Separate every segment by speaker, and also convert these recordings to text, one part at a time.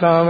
Speaker 1: තාම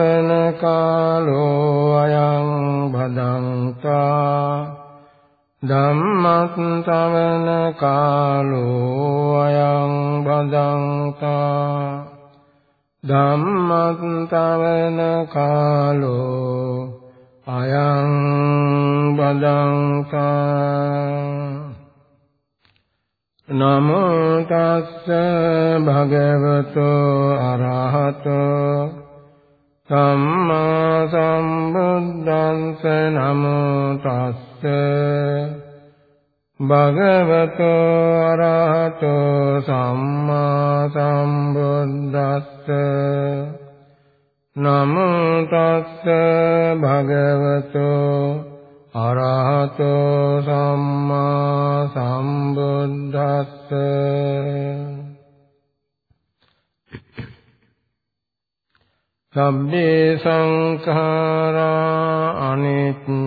Speaker 1: සංඛාරා අනිත්‍යාති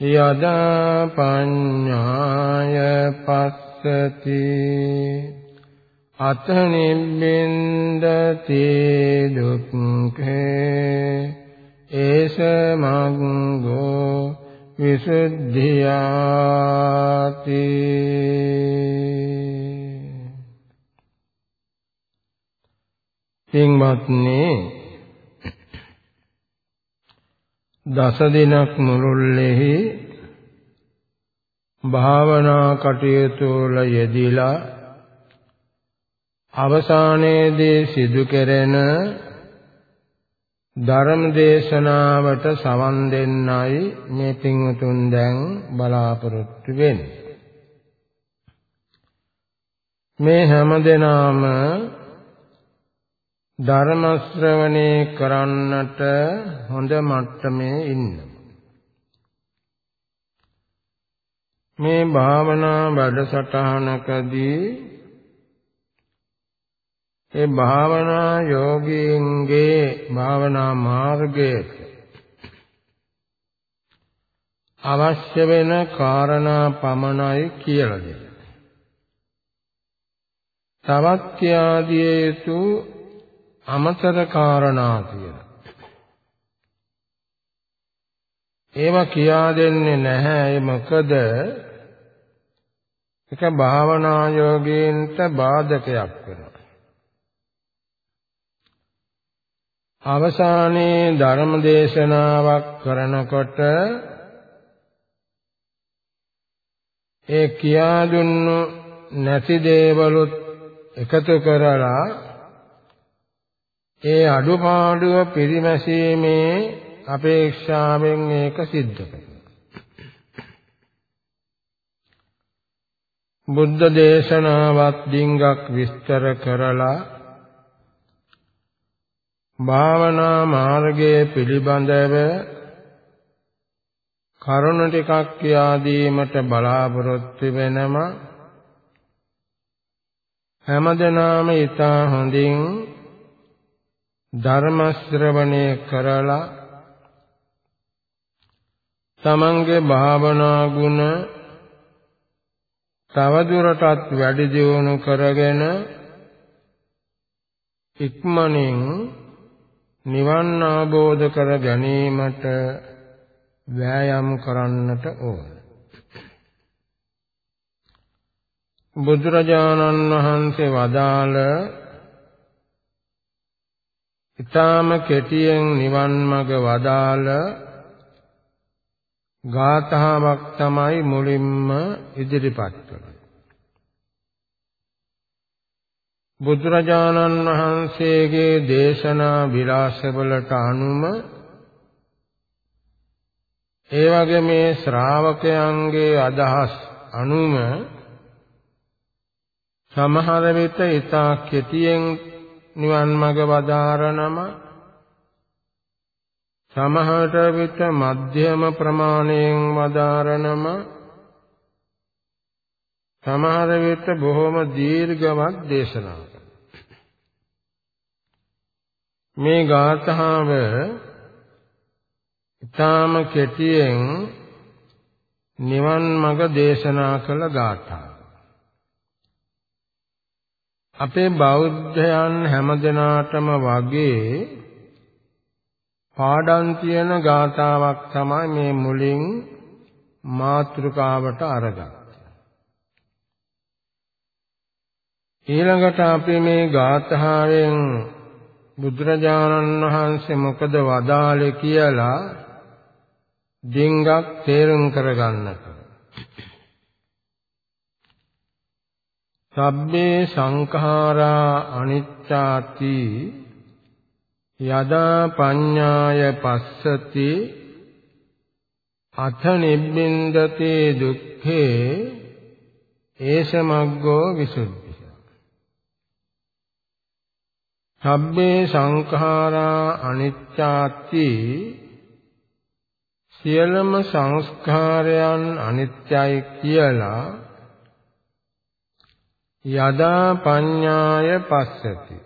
Speaker 1: යදා පඤ්ඤාය පස්සති අත පින්වත්නි දස දිනක් මුළුල්ලෙහි භාවනා කටයුතු වල යෙදিলা අවසානයේදී සිදු කෙරෙන ධර්ම දේශනාවට සවන් දෙන්නයි මේ පින්වතුන් දැන් බලාපොරොත්තු වෙන්නේ. මේ හැම දිනම ධර්ම ශ්‍රවණේ කරන්නට හොඳ මට්ටමේ ඉන්න. මේ භාවනා වැඩසටහනකදී ඒ භාවනා යෝගීන්ගේ භාවනා මාර්ගයට අවශ්‍ය වෙන කාරණා පමණයි කියලා දෙන්න. තවත් කියාදිය යුතු අමතර කාරණා කියලා. ඒවා කියා දෙන්නේ නැහැ ඒ මොකද ඒක භාවනා යෝගීන්ට බාධකයක් වෙනවා. අවසානයේ ධර්ම දේශනාවක් කරනකොට ඒ කියා දුන්නු නැති දේවලුත් එකතු කරලා ඒ අඩුපාඩුව පිරිමැසීමේ අපේක්ෂාවෙන් ඒක සිද්ධ කරනවා. බුද්ධ දේශනාවත් ඩිංගක් විස්තර කරලා භාවනා මාර්ගයේ පිළිබඳව කරුණ ටිකක් කියා දීමට බලාපොරොත්තු වෙනම හැමදෙනාම ඊට හොඳින් ධර්ම ශ්‍රවණය කරලා තමන්ගේ භාවනා ගුණ තවදුරටත් වැඩි දියුණු කරගෙන ඉක්මනින් නිවන් අවබෝධ කර ගැනීමට වෑයම් කරන්නට ඕන. බුදුරජාණන් වහන්සේ වදාළ ඊටාම කෙටියෙන් නිවන් මඟ වදාළ ගාථාවක් තමයි මුලින්ම ඉදිරිපත් කළේ. බුදුරජාණන් වහන්සේගේ දේශනා විලාසවලට අනුම ඒ වගේ මේ ශ්‍රාවකයන්ගේ අදහස් අනුම සමහර විට ඊට කෙටියෙන් නිවන් මඟ වදාරනම සමහර විට මධ්‍යම ප්‍රමාණයෙන් වදාරනම සමහර විට බොහොම දීර්ඝවත් දේශනා මේ ගාථාව ඊටාම කෙටියෙන් නිවන් මඟ දේශනා කළ ගාථාව. අපේ බෞද්ධයන් හැමදෙනාටම වගේ පාඩම් තියෙන ගාථාවක් තමයි මේ මුලින් මාතෘකාවට අරගන්නේ. ඊළඟට අපි මේ ගාථාවෙන් බුදුරජාණන් වහන්සේ මොකද වදාළේ කියලා ඩිංගක් තේරුම් කරගන්නට. සබ්බේ සංඛාරා අනිච්චාති යදා පඤ්ඤාය පස්සති අත නිබ්බින්දතේ දුක්ඛේ ඒසමග්ගෝ විසුද්ධි සබ්බේ සංඛාරා අනිච්චාති සියලුම සංස්කාරයන් අනිත්‍යයි කියලා යදා පඤ්ඤාය පස්සති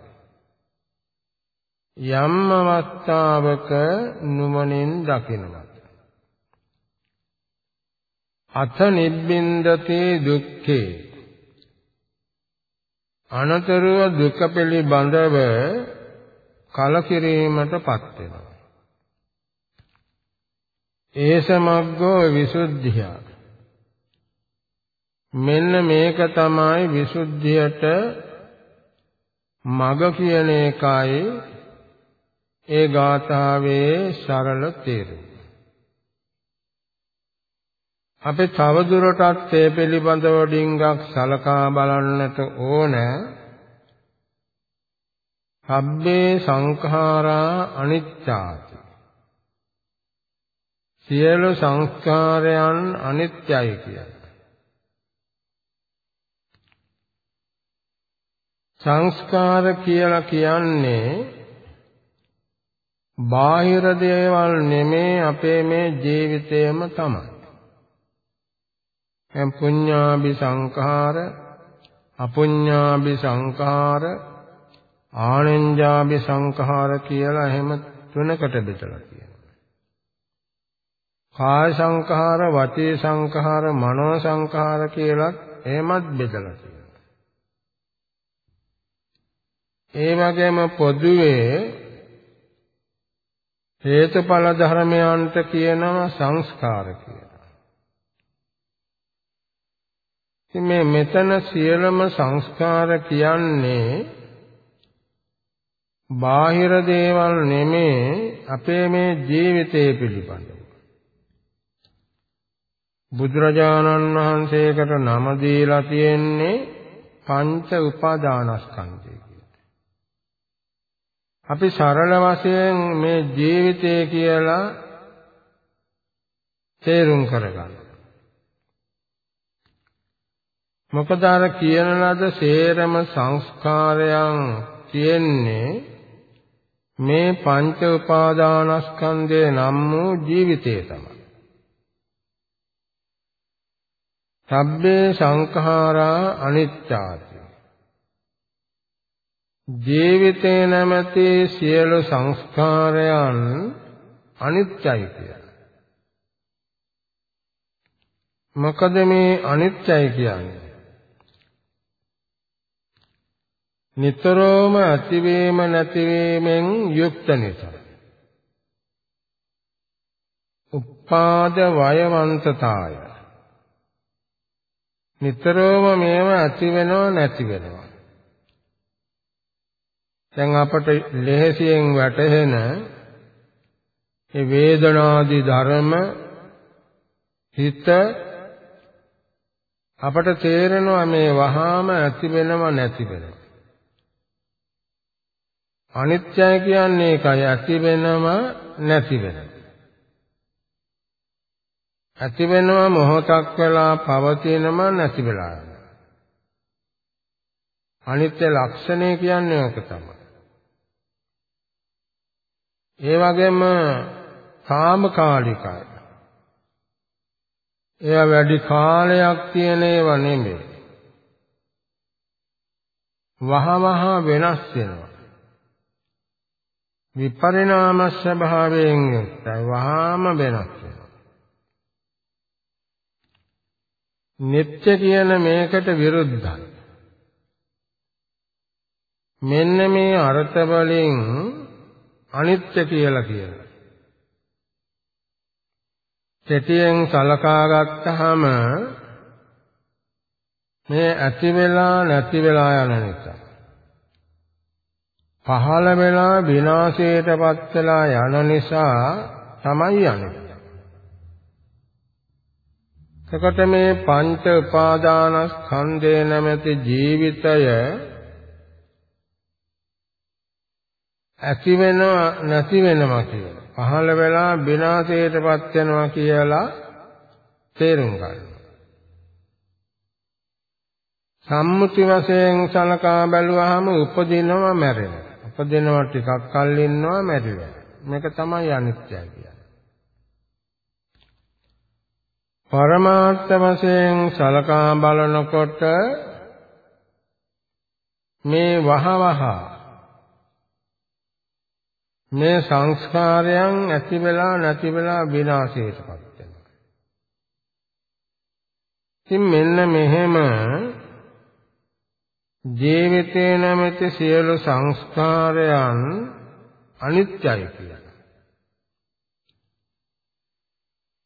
Speaker 1: යම් අවස්ථාවක නුවණින් දකිනවා අත නිබ්බින්දතේ දුක්ඛේ අනතුරුව දුක පිළිබඳව කලකිරීමටපත් වෙනවා. ඒසමග්ගෝ විසුද්ධිය. මෙන්න මේක තමයි විසුද්ධියට මග කියන එකයි ඒ ගාථාවේ සරල තේරුම. අපි තවදුරටත් ඒ පිළිබඳව ඩිංගක් සලකා බලන්නට ඕන. සබ්බේ සංඛාරා අනිත්‍යාති. සියලු සංස්කාරයන් අනිත්‍යයි කියලා. සංස්කාර කියලා කියන්නේ බාහිර දේවල් නෙමේ අපේ මේ ජීවිතයම තමයි. දැන් පුඤ්ඤාභි සංඛාර අපුඤ්ඤාභි සංඛාර ආනෙන්ජාභි සංඛාර කියලා එහෙම තුනකට බෙදලා තියෙනවා. කාය සංඛාර, වචී සංඛාර, මනෝ සංඛාර කියලා එහෙමත් බෙදලා තියෙනවා. ඒ වගේම පොදුවේ හේතුඵල ධර්මයන්ට කියනවා සංස්කාර කියලා. ඉතින් මේ මෙතන සියලුම සංස්කාර කියන්නේ බාහිර දේවල් නෙමේ අපේ මේ ජීවිතය පිළිබඳව. බුදුරජාණන් වහන්සේකට නම දීලා තියෙන්නේ පංච උපාදානස්කන්ධය කියලා. අපි සරල වශයෙන් මේ ජීවිතය කියලා තේරුම් කරගන්න. මොකද අර කියන ලද සේරම සංස්කාරයන් තියෙන්නේ මේ පංච උපාදානස්කන්ධේ නම් වූ ජීවිතය තමයි. සබ්බේ සංඛාරා අනිත්‍යාති. ජීවිතේ නැමැති සියලු සංස්කාරයන් අනිත්‍යයි කියලා. මොකද මේ අනිත්‍යයි කියන්නේ? නිතරම ඇතිවීම නැතිවීමෙන් යුක්ත නිසා. උපාද වයවන්තතාය. නිතරම මේව ඇති වෙනව නැති වෙනවා. දැන් අපට ලෙහෙසියෙන් වැටහෙන ඒ වේදනාදී ධර්ම හිත අපට තේරෙනවා මේ වහාම ඇති වෙනව නැති වෙනව. අනිත්‍යයි කියන්නේ ඒකයි ඇති වෙනම නැති වෙනම. ඇති වෙනව මොහොතක් වෙලා පවතිනම නැති වෙලා යනවා. අනිත්‍ය ලක්ෂණය කියන්නේ ඕක තමයි. ඒ වගේම తాමකාලිකයි. එය වැඩි කාලයක් තියෙන ඒවා නෙමෙයි. වහවහ වෙනස් වෙනවා. විපරිණාම ස්වභාවයෙන් යුක්තයි වහාම වෙනස් වෙනවා. නිත්‍ය කියන මේකට විරුද්ධයි. මෙන්න මේ අර්ථ වලින් අනිත්‍ය කියලා කියනවා. කෙටියෙන් සලකා ගත්තාම මේ ඇති වෙලා නැති වෙලා යන නිසා පහළ වෙලා විනාශයටපත් වෙලා යන නිසා තමයි යන්නේ. එතකොට මේ පංච උපාදානස්කන්ධය නැමැති ජීවිතය ඇති වෙනවා නැති වෙනවා කියලා. පහළ වෙලා විනාශයටපත් වෙනවා කියලා තේරුම් ගන්න. සම්මුති වශයෙන් සලකා බැලුවාම උපදිනවා මැරෙනවා. උපදිනවා ටිකක් කල් ඉන්නවා මැරිලා. මේක තමයි අනිත්‍යය කියන්නේ. පරමාර්ථ වශයෙන් සලකා බලනකොට මේ වහවහ මේ සංස්කාරයන් ඇති වෙලා නැති වෙලා විනාශයටපත් වෙනවා. ඉතින් මෙන්න මෙහෙම ජීවිතේ නැමැති සියලු සංස්කාරයන් අනිත්‍යයි කියලා.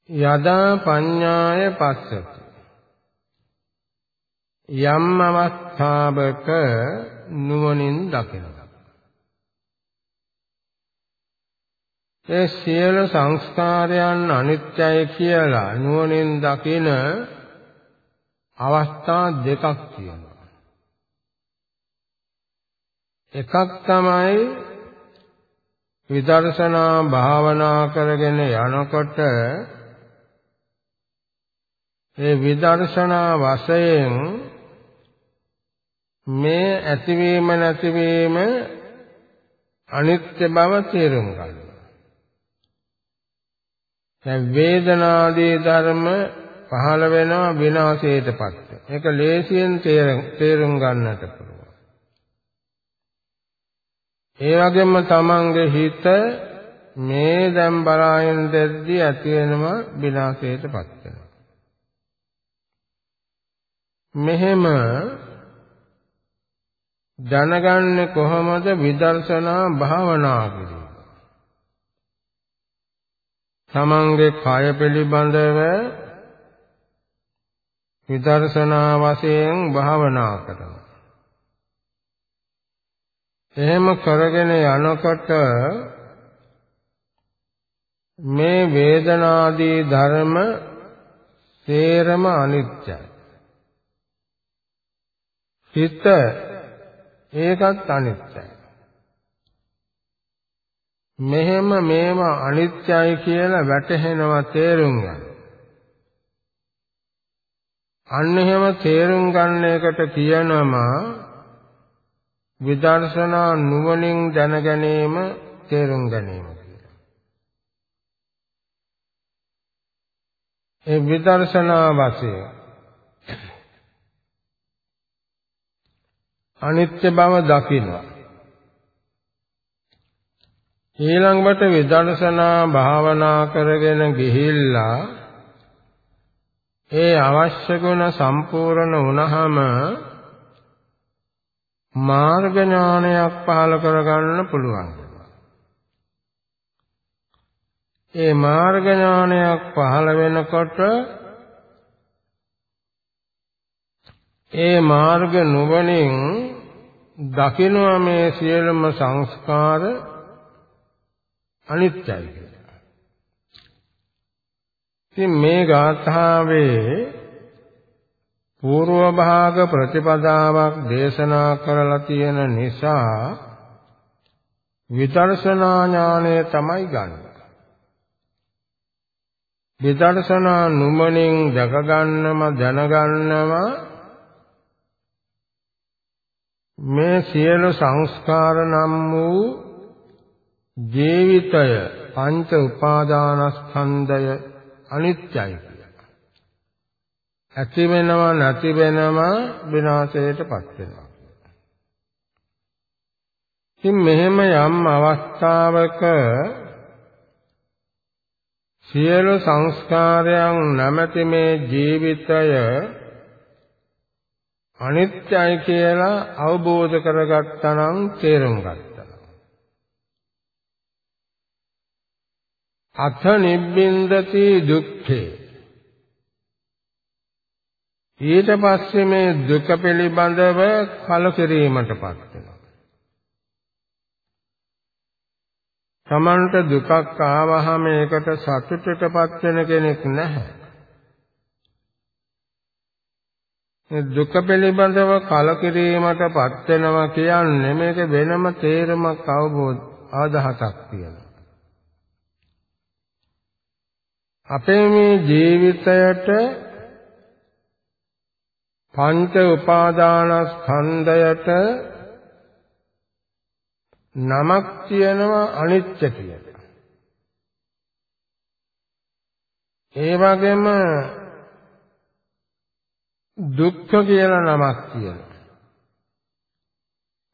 Speaker 1: යදා පඤ්ඤාය පස්සති යම් අවස්ථාවක නුවණින් දකිනවා. ඒ සියලු සංස්කාරයන් අනිත්‍යයි කියලා නුවණින් දකින අවස්ථා දෙකක් තියෙනවා. එකක් තමයි විදර්ශනා භාවනා කරගෙන යනකොට ඒ විදර්ශනා වශයෙන් මේ ඇතිවීම නැතිවීම අනිත්‍ය බව තේරුම් ගන්නවා. දැන් වේදනාදී ධර්ම පහළ වෙනවා විනාශයටපත් වෙනවා. ඒක ලේසියෙන් තේරුම් ගන්නට පුළුවන්. ඒ වගේම තමන්ගේ හිත මේ දැන් බලාගෙන දෙද්දී ඇති වෙනම විනාශයටපත් වෙනවා. මෙහෙම දැනගන්නේ කොහොමද විදර්ශනා භාවනා කිරීම. තමන්ගේ කය පිළිබඳව විදර්ශනා වශයෙන් භාවනා කරනවා. එහෙම කරගෙන යනකොට මේ වේදනාදී ධර්ම සේරම අනිත්‍යයි. හිත ඒකත් අනිත්‍යයි. මෙහෙම මේව අනිත්‍යයි කියලා වැටහෙනවා තේරුම් ගන්න. අන්න එහෙම තේරුම් ගන්න එකට කියනවා විදර්ශනා නුවණින් දැන ගැනීම තේරුම් ගැනීම කියලා. ඒ විදර්ශනා වශයෙන් අනිත්‍ය බව දකිනවා. ඊළඟට විදර්ශනා භාවනා කරගෙන ගිහිල්ලා ඒ අවශ්‍ය ගුණ සම්පූර්ණ වුණාම මාර්ග ඥානයක් පහළ කරගන්න පුළුවන්. ඒ මාර්ග ඥානයක් පහළ වෙනකොට ඒ මාර්ග නුවණින් දකිනවා මේ සියලුම සංස්කාර අනිත්‍යයි කියලා. ඉතින් මේ ගාථාවේ పూర్ව භාග ප්‍රතිපදාවක් දේශනා කරලා තියෙන නිසා විදර්ශනා ඥානය තමයි ගන්න. විදර්ශනා නුමනින් දැක ගන්නම දැනගන්නම මේ සියලු සංස්කාර නම් වූ ජීවිතය පංච උපාදානස්කන්ධය අනිත්‍යයි කියලා. ඇති වෙනවා නැති වෙනවා විනාශයටපත් වෙනවා. ඉතින් මෙහෙම යම් අවස්ථාවක සියලු සංස්කාරයන් නැමැති මේ ජීවිතය අනිත්‍යයි කියලා අවබෝධ කරගත්තා නම් තේරුම් ගත්තා. අත නිබ්බින්දති දුක්ඛේ ඊට පස්සේ මේ දුක පිළිබඳව කලකිරීමටපත් වෙනවා. Tamanට දුකක් ආවහම ඒකට සතුටටපත් වෙන කෙනෙක් නැහැ. දුක පිළිබඳව කලකිරීමටපත් වෙනවා කියන්නේ මේක වෙනම තේරුමක් අවබෝධ ආදහසක් තියෙනවා. අපේ මේ ජීවිතයට පංච උපාදානස්කන්ධයට නමක් තියෙනවා අනිත්‍ය කියලා. ඒ වගේම දුක්ඛ කියලා නමක් තියෙනවා.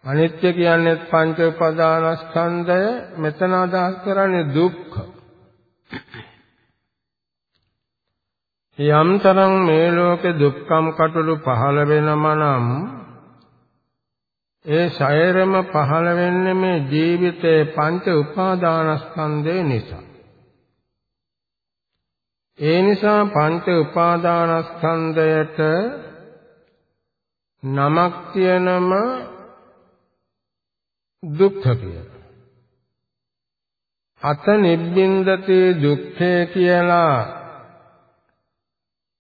Speaker 1: අනිත්‍ය කියන්නේ පංච උපාදානස්කන්ධය මෙතන අදහස් කරන්නේ දුක්ඛ. යම්තරම් මේ ලෝකේ දුක්ඛම් කටළු පහළ වෙනම නම් ඒ ශයරම පහළ වෙන්නේ මේ ජීවිතේ පංච උපාදානස්කන්ධය නිසා. ඒ නිසා පංච උපාදානස්කන්ධයට නමක් කියනම දුක්ඛ කියලා. අත නිබ්බින්දති දුක්ඛේ කියලා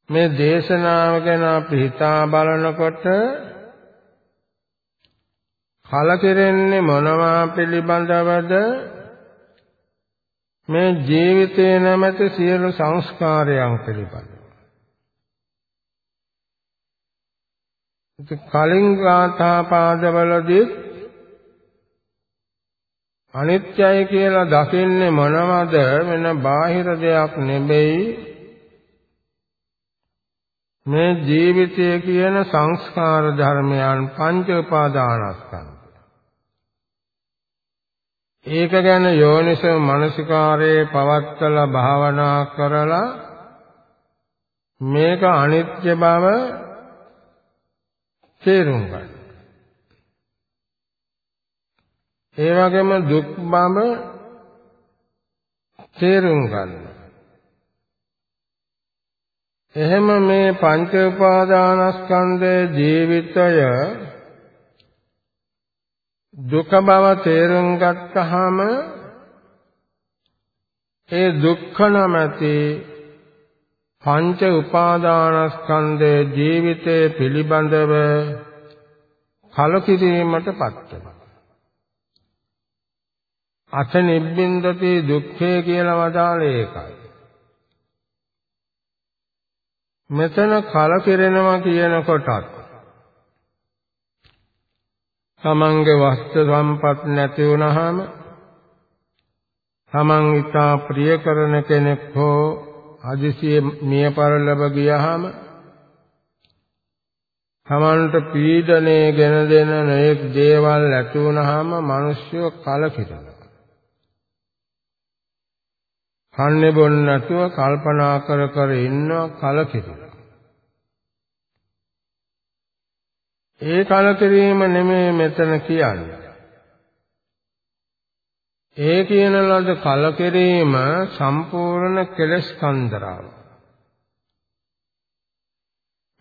Speaker 1: මේ දේශනාව ගැන අපි හිතා බලනකොට කලකිරෙන්නේ මොනවා පිළිබඳවද? මේ ජීවිතේ නැමැති සියලු සංස්කාරයන් පිළිබඳව. කලින් ගාථා පාදවලදී අනිත්‍යයි කියලා දකින්නේ මොනවද? වෙන බාහිර දෙයක් නෙමෙයි. මේ ජීවිතය කියන සංස්කාර ධර්මයන් පංච උපාදානස්කන්ධ ඒක ගැන යෝනිසෝ මනසිකාරයේ පවත්තලා භාවනා කරලා මේක අනිත්‍ය බව තේරුම් ගන්න. ඒ වගේම දුක් බව තේරුම් ගන්න. එහෙම මේ පංච උපාදානස්කන්ධයේ ජීවිතය දුක බව තේරුම් ගත්තාම ඒ දුක්ඛ නැමැති පංච උපාදානස්කන්ධයේ ජීවිතයේ පිළිබඳව කලකිරීමටපත් වෙනවා. අත නිබ්බින්දති දුක්ඛේ කියලා වදාළේ ඒකයි. මෙතන කලකිරෙනවා කියන කොටත් තමන්ගේ වස්තු සම්පත් නැති වුනහම තමන් ඊටා ප්‍රිය කරන කෙනෙක් හෝ අදිසිය මිය පරලොව ගියහම තමන්ට පීඩනය ගෙන දෙන නොයෙක් දේවල් ඇති වුනහම මිනිස්සු කලකිරෙනවා. කන්නේ බොන්න නැතුව කල්පනා කර කර ඉන්නවා කලකිරෙනවා. ඒ කලකිරීම නෙමෙයි මෙතන කියන්නේ. ඒ කියන ලද කලකිරීම සම්පූර්ණ කෙලස් කන්දරාව.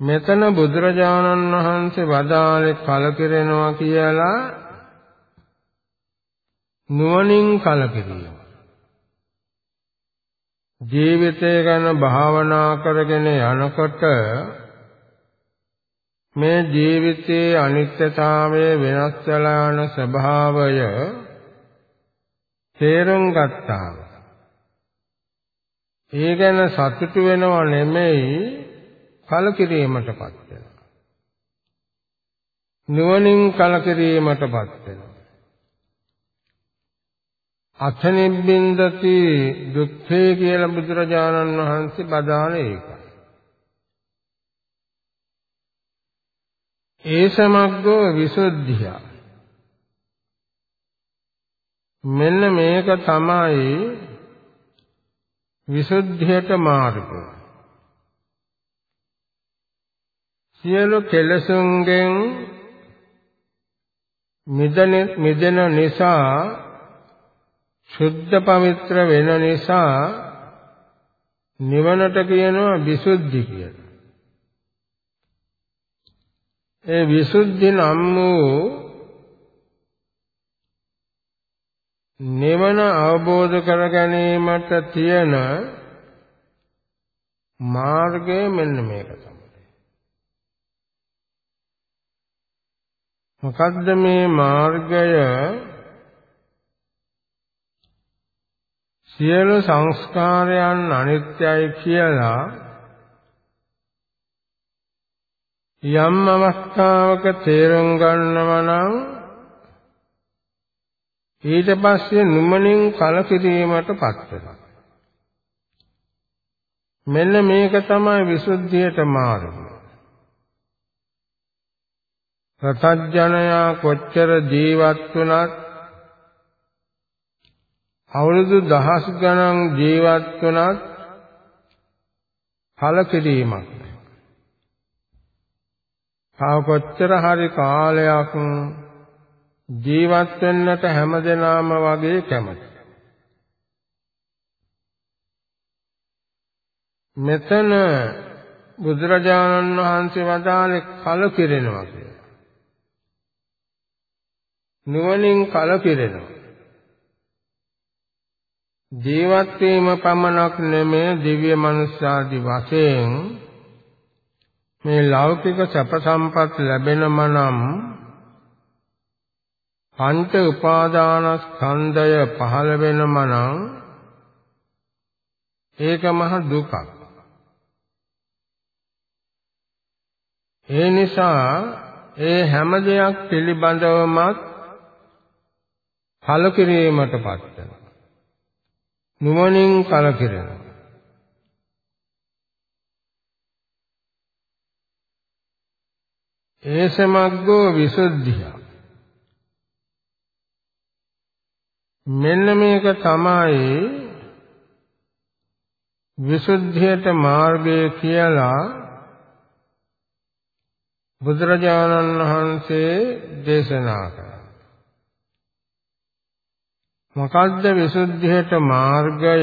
Speaker 1: මෙතන බුදුරජාණන් වහන්සේ වදාළේ කලකිරෙනවා කියලා නුවණින් කලකිරීම. ජීවිතය ගැන භාවනා කරගෙන යනකොට මේ ජීවිතයේ අනිත්‍යතාවය වෙනස් වෙලා යන ස්වභාවය තේරුම් ගත්තාම ඒ ගැන සතුටු වෙනව නෙමෙයි කලකිරීමටපත් වෙනවා. නුවණින් කලකිරීමටපත් වෙනවා. අතනිබ්බින්දති දුක්ඛේ කියලා බුදුරජාණන් වහන්සේ බදාලා ඒකයි. ඒ සමග්ගෝ විසුද්ධිය. මෙන්න මේක තමයි විසුද්ධියට මාර්ගය. සියලු කෙලසුන්ගෙන් මිදෙන නිසා සුද්ධ පවිත්‍ර වෙන නිසා නිවනට කියනවා විසුද්ධි කියලා. ඒ විසුද්ධි නම් වූ නිවන අවබෝධ කර ගැනීමට තියෙන මාර්ගය මෙන්න මේක තමයි. මොකද්ද මේ මාර්ගය? සියලු සංස්කාරයන් අනිත්‍යයි කියලා යම් අවස්ථාවක තේරුම් ගන්නවා නම් ඊට පස්සේ නුමනින් කලකිරීමටපත් වෙනවා. මෙන්න මේක තමයි විසුද්ධියට මාර්ගය. රතඥයා කොච්චර ජීවත් වුණත් අවුරුදු දහස් ගණන් ජීවත් වුණත් කලකිරීමක් තව කොච්චර හරි කාලයක් ජීවත් වෙන්නට හැමදෙනාම වගේ කැමති. මෙතන බුදුරජාණන් වහන්සේ වදාළේ කලකිරෙනවා කියලා. නුවණින් කලකිරෙනවා. ජීවත් වීම පමණක් නෙමෙයි දිව්‍ය මනුෂ්‍යාදි වශයෙන් මේ ලෞකික සැප සම්පත් ලැබෙනම නම් පංච උපාදානස්කන්ධය පහළ වෙනම නම් ඒක මහ දුකක්. ඒ නිසා ඒ හැම දෙයක් පිළිබඳවමත් කලකිරීමටපත් වෙනවා. නුවණින් කලකිරෙනවා. ඒසමග්ගෝ විසුද්ධිය. මෙන්න මේක තමයි විසුද්ධියට මාර්ගය කියලා බුදුරජාණන් වහන්සේ දේශනා කළා. මොකද්ද විසුද්ධියට මාර්ගය?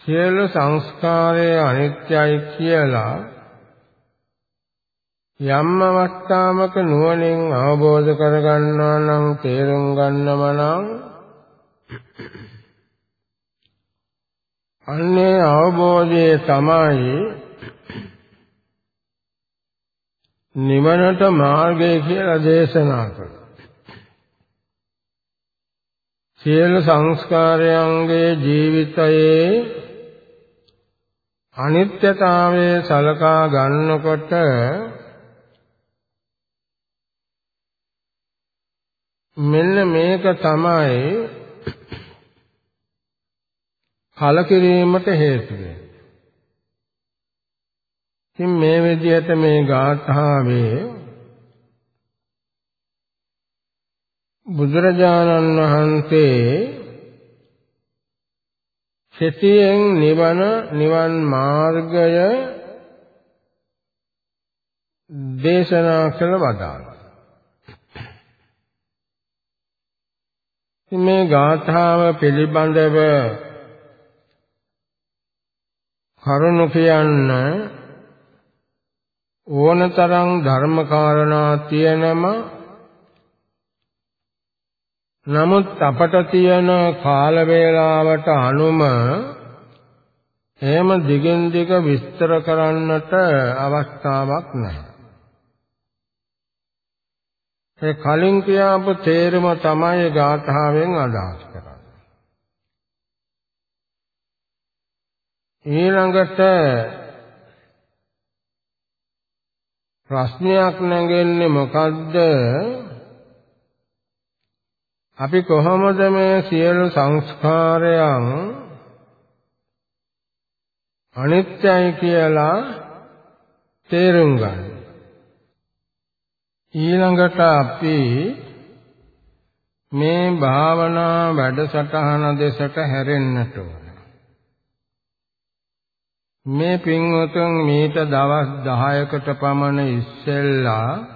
Speaker 1: සියලු සංස්කාරයේ අනිත්‍යයි කියලා යම් අවස්ථාවක නුවණින් අවබෝධ කරගන්නවා නම් තේරුම් ගන්නව නම් අන්නේ අවබෝධය තමයි නිවනට මාර්ගය කියලා දේශනා කළා සියලු සංස්කාරයන්ගේ ජීවිතයේ අනිත්‍යතාවය සලකා ගන්නකොට මෙන්න මේක තමයි කලකිරීමට හේතු වෙන්නේ. ඉතින් මේ විදිහට මේ ගාථාවේ බුදුරජාණන් වහන්සේ සෙතියෙන් නිවන නිවන් මාර්ගය දේශනා කළ වදාළා. මේ ගාථාව පිළිබඳව කරුණු කියන්න ඕනතරම් ධර්ම කාරණා තියෙනම නමුත් අපට තියෙන කාල වේලාවට අනුම එහෙම දිගින් දිග විස්තර කරන්නට අවස්ථාවක් නැහැ. ඒ කලින් කියාපු තේරුම තමයි ගාථාවෙන් අදහස් කරන්නේ. ඊළඟට ප්‍රශ්නයක් නැගෙන්නේ මොකද්ද? අපි කොහොමද මේ සියලු සංස්කාරයන් අනිත්‍යයි කියලා තේරුම් ගන්න. ඊළඟට අපි මේ භාවනා වැඩසටහන දෙසට හැරෙන්නට ඕන. මේ පින්වතුන් මීට දවස් 10කට පමණ ඉස්සෙල්ලා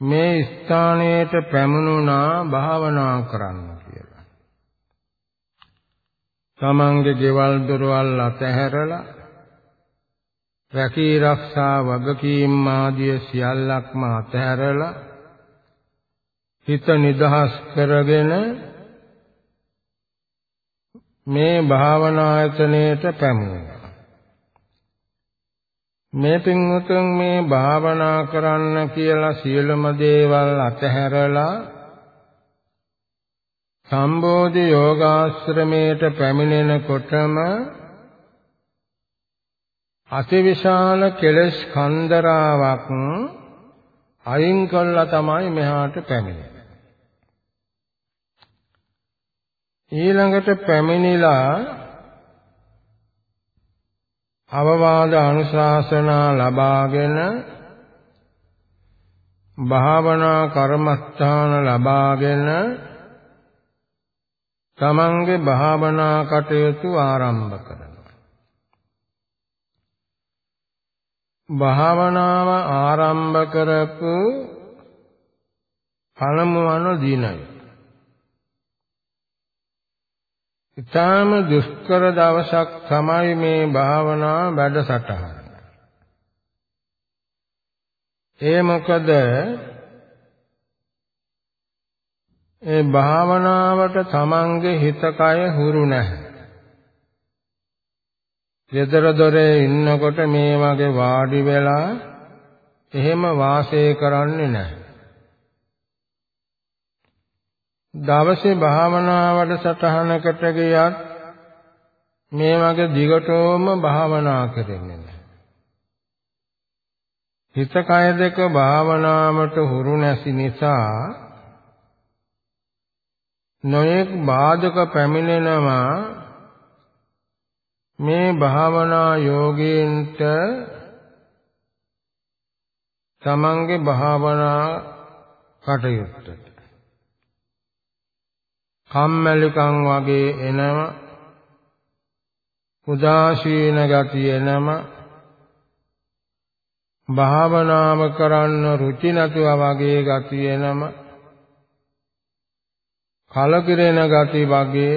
Speaker 1: මේ ස්ථානයට පැමුණුණා භාවනා කරන්න කියලා. තමන්ගේ ගෙවල් දොරවල් අතහැරලා රැකී ආරක්ෂා වගකීම් ආදිය සියල්ලක්ම අතහැරලා හිත නිදහස් කරගෙන මේ භාවනායතනයට පැමුණා. මේ පින්වතුන් මේ භාවනා කරන්න කියලා සියලුම දේවල් අතහැරලා සම්බෝධි යෝගාශ්‍රමයට පැමිණෙනකොටම අතිවිශාල කෙලස් කන්දරාවක් අයින් කළා තමයි මෙහාට පැමිණෙන්නේ. ඊළඟට පැමිණිලා අවවාද අනුශාසනා ලබාගෙන භාවනා කර්මස්ථාන ලබාගෙන තමන්ගේ භාවනා කටයුතු ආරම්භ කරනවා. භාවනාව ආරම්භ කරපු පළමු වන ඊටාම දුෂ්කර දවසක් තමයි මේ භාවනා වැඩසටහන. ඒ මොකද ඒ භාවනාවට තමන්ගේ හිත කය හුරු නැහැ. ගෙදර දොරේ ඉන්නකොට මේ වගේ වාඩි වෙලා එහෙම වාසය කරන්නේ නැහැ. දවසේ භාවනා වැඩසටහනකට ගියත් මේ වගේ දිගටම භාවනා කරන්නේ නැහැ. හිත කය දෙක භාවනාවට හුරු නැති නිසා නොයෙක් බාධක පැමිණෙනවා මේ භාවනා යෝගීන්ට තමන්ගේ භාවනා කටයුත්තට කම්මැලිකම් වගේ එනම උදාසීන ගතිය එනම භාවනාව කරන්න රුචි නැතුව වගේ ගතිය එනම කලකිරෙන ගති වගේ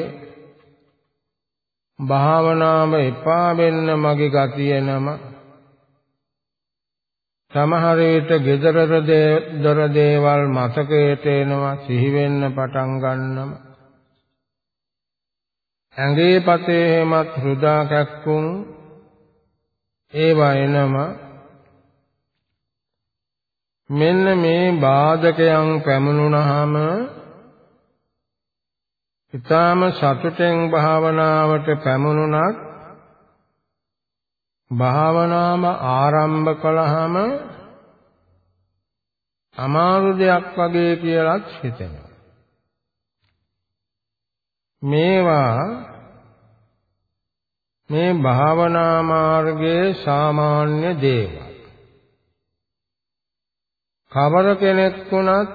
Speaker 1: භාවනාව එපා වෙන්න මගේ ගතිය එනම සමහර විට gedara දොර දේවල් මතකයට එනවා සිහි වෙන්න පටන් ගන්නම. ඇඟේ පතේ හැමත් හෘදා කැක්කුම්. ඒවා එනම මෙන්න මේ බාධකයන් පැමුණුනහම ඊටාම සතුටෙන් භාවනාවට පැමුණුනත් භාවනාව ආරම්භ කළාම අමාරු දෙයක් වගේ කියලාත් හිතෙනවා. මේවා මේ භාවනා මාර්ගයේ සාමාන්‍ය දේවල්. කවර කෙනෙක් වුණත්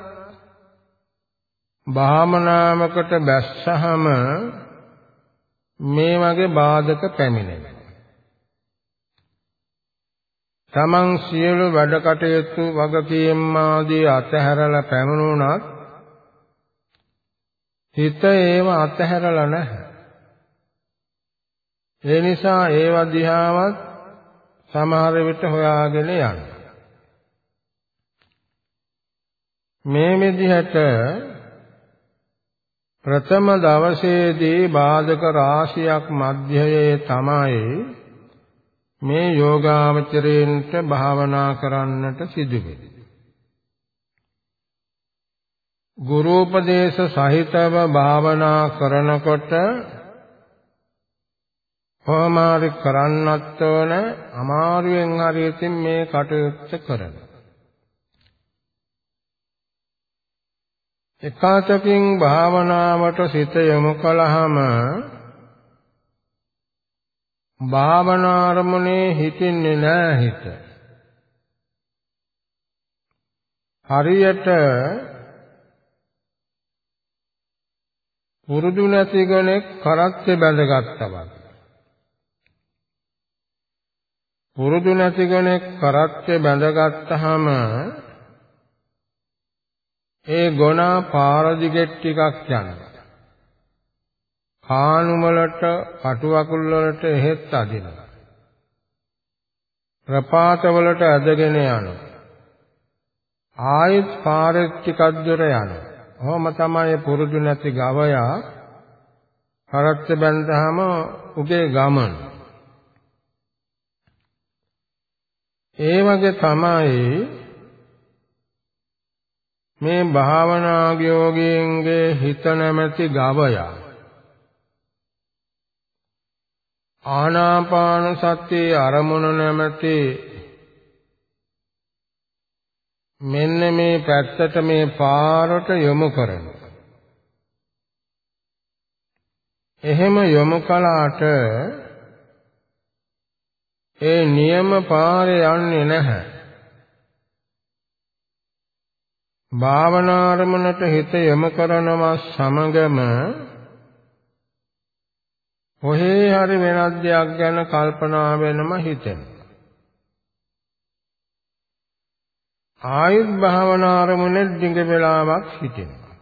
Speaker 1: භාවනාවකට බැස්සහම මේ වගේ බාධක පැමිණෙනවා. තමන් සියලු වැඩ කටයුතු වගකීම් ආදී අතහැරලා පැමිණුණත් හිත ඒව අතහැරලා නැහැ. ඒ නිසා ඒව දිහාවත් සමහර විට හොයාගෙන යන්න. මේ විදිහට ප්‍රථම දවසේදී බාධක රාශියක් මැදයේ තමයි මේ යෝගාවචරයෙන්ට භාවනා කරන්නට සිදුවෙන්නේ. ගුරුපදේශ සහිතව භාවනා කරනකොට කොහොමාරි කරන්නත් ඕන අමාරුවෙන් හරි ඉතින් මේ කටයුත්ත කරන. එකාතකින් භාවනාවට සිත යොමු කළාම භාවනාරමුණේ හිතින්නේ නැහැ හිත. හරියට පුරුදු නැති කෙනෙක් කරත්තේ බැඳගත්තා වගේ. පුරුදු නැති කෙනෙක් කරත්තේ බැඳගත්තාම ඒ ගොනා පාරදිගෙත් ටිකක් යනවා. කාණු වලට, කටු වකුල් වලට එහෙත් අදිනවා. ප්‍රපාත වලට ඇදගෙන යනවා. ආයෙත් පාරෙත් ටිකක් දුර යනවා. ඔහොම තමයි පුරුදු නැති ගවයා කරත්ත බැඳහම උගේ ගමන. ඒ වගේ තමයි මේ භාවනා යෝගීන්ගේ හිත නැමැති ගවයා ආනාපාන සති අරමුණ නැමැති මෙන්න මේ පැත්තට මේ පාරට යොමු කරනවා. එහෙම යොමු කළාට ඒ නියම පාරේ යන්නේ නැහැ. භාවනාරමණට හිත යොමු කරනවා සමගම කොහේ හරි වෙනත් දෙයක් ගැන කල්පනා වෙනම හිතෙනවා. ආයුත් භාවනා අරමුණේ දිග වේලාවක් සිටිනවා.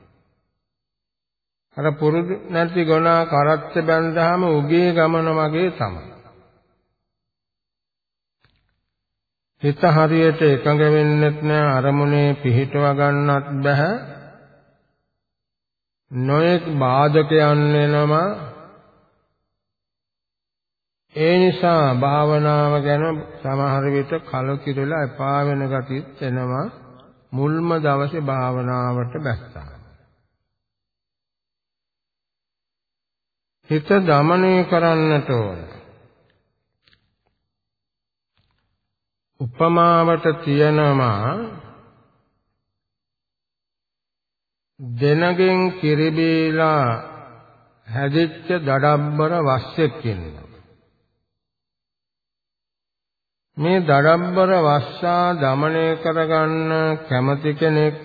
Speaker 1: අර පුරුදු නැති ගුණා කරත්ත බැඳහම උගේ ගමන වගේ තමයි. හිත හරියට එකඟ වෙන්නෙත් නෑ අරමුණේ පිහිටව ගන්නත් බෑ නොයෙක් බාධකයන් එනම ඒ නිසා භාවනාව ගැන සමහර විට කලකිරලා එපා වෙන ගතිත් එනවා. මුල්ම දවසේ භාවනාවට බැස්සා. හිත দমনය කරන්නට ඕනේ. උපමාවට තියනවා දෙනගෙන් කිරිබීලා හැදිච්ච දඩම්බර වස්සෙක් ඉන්නවා. මේ දඩම්බර වස්සා দমনය කරගන්න කැමති කෙනෙක්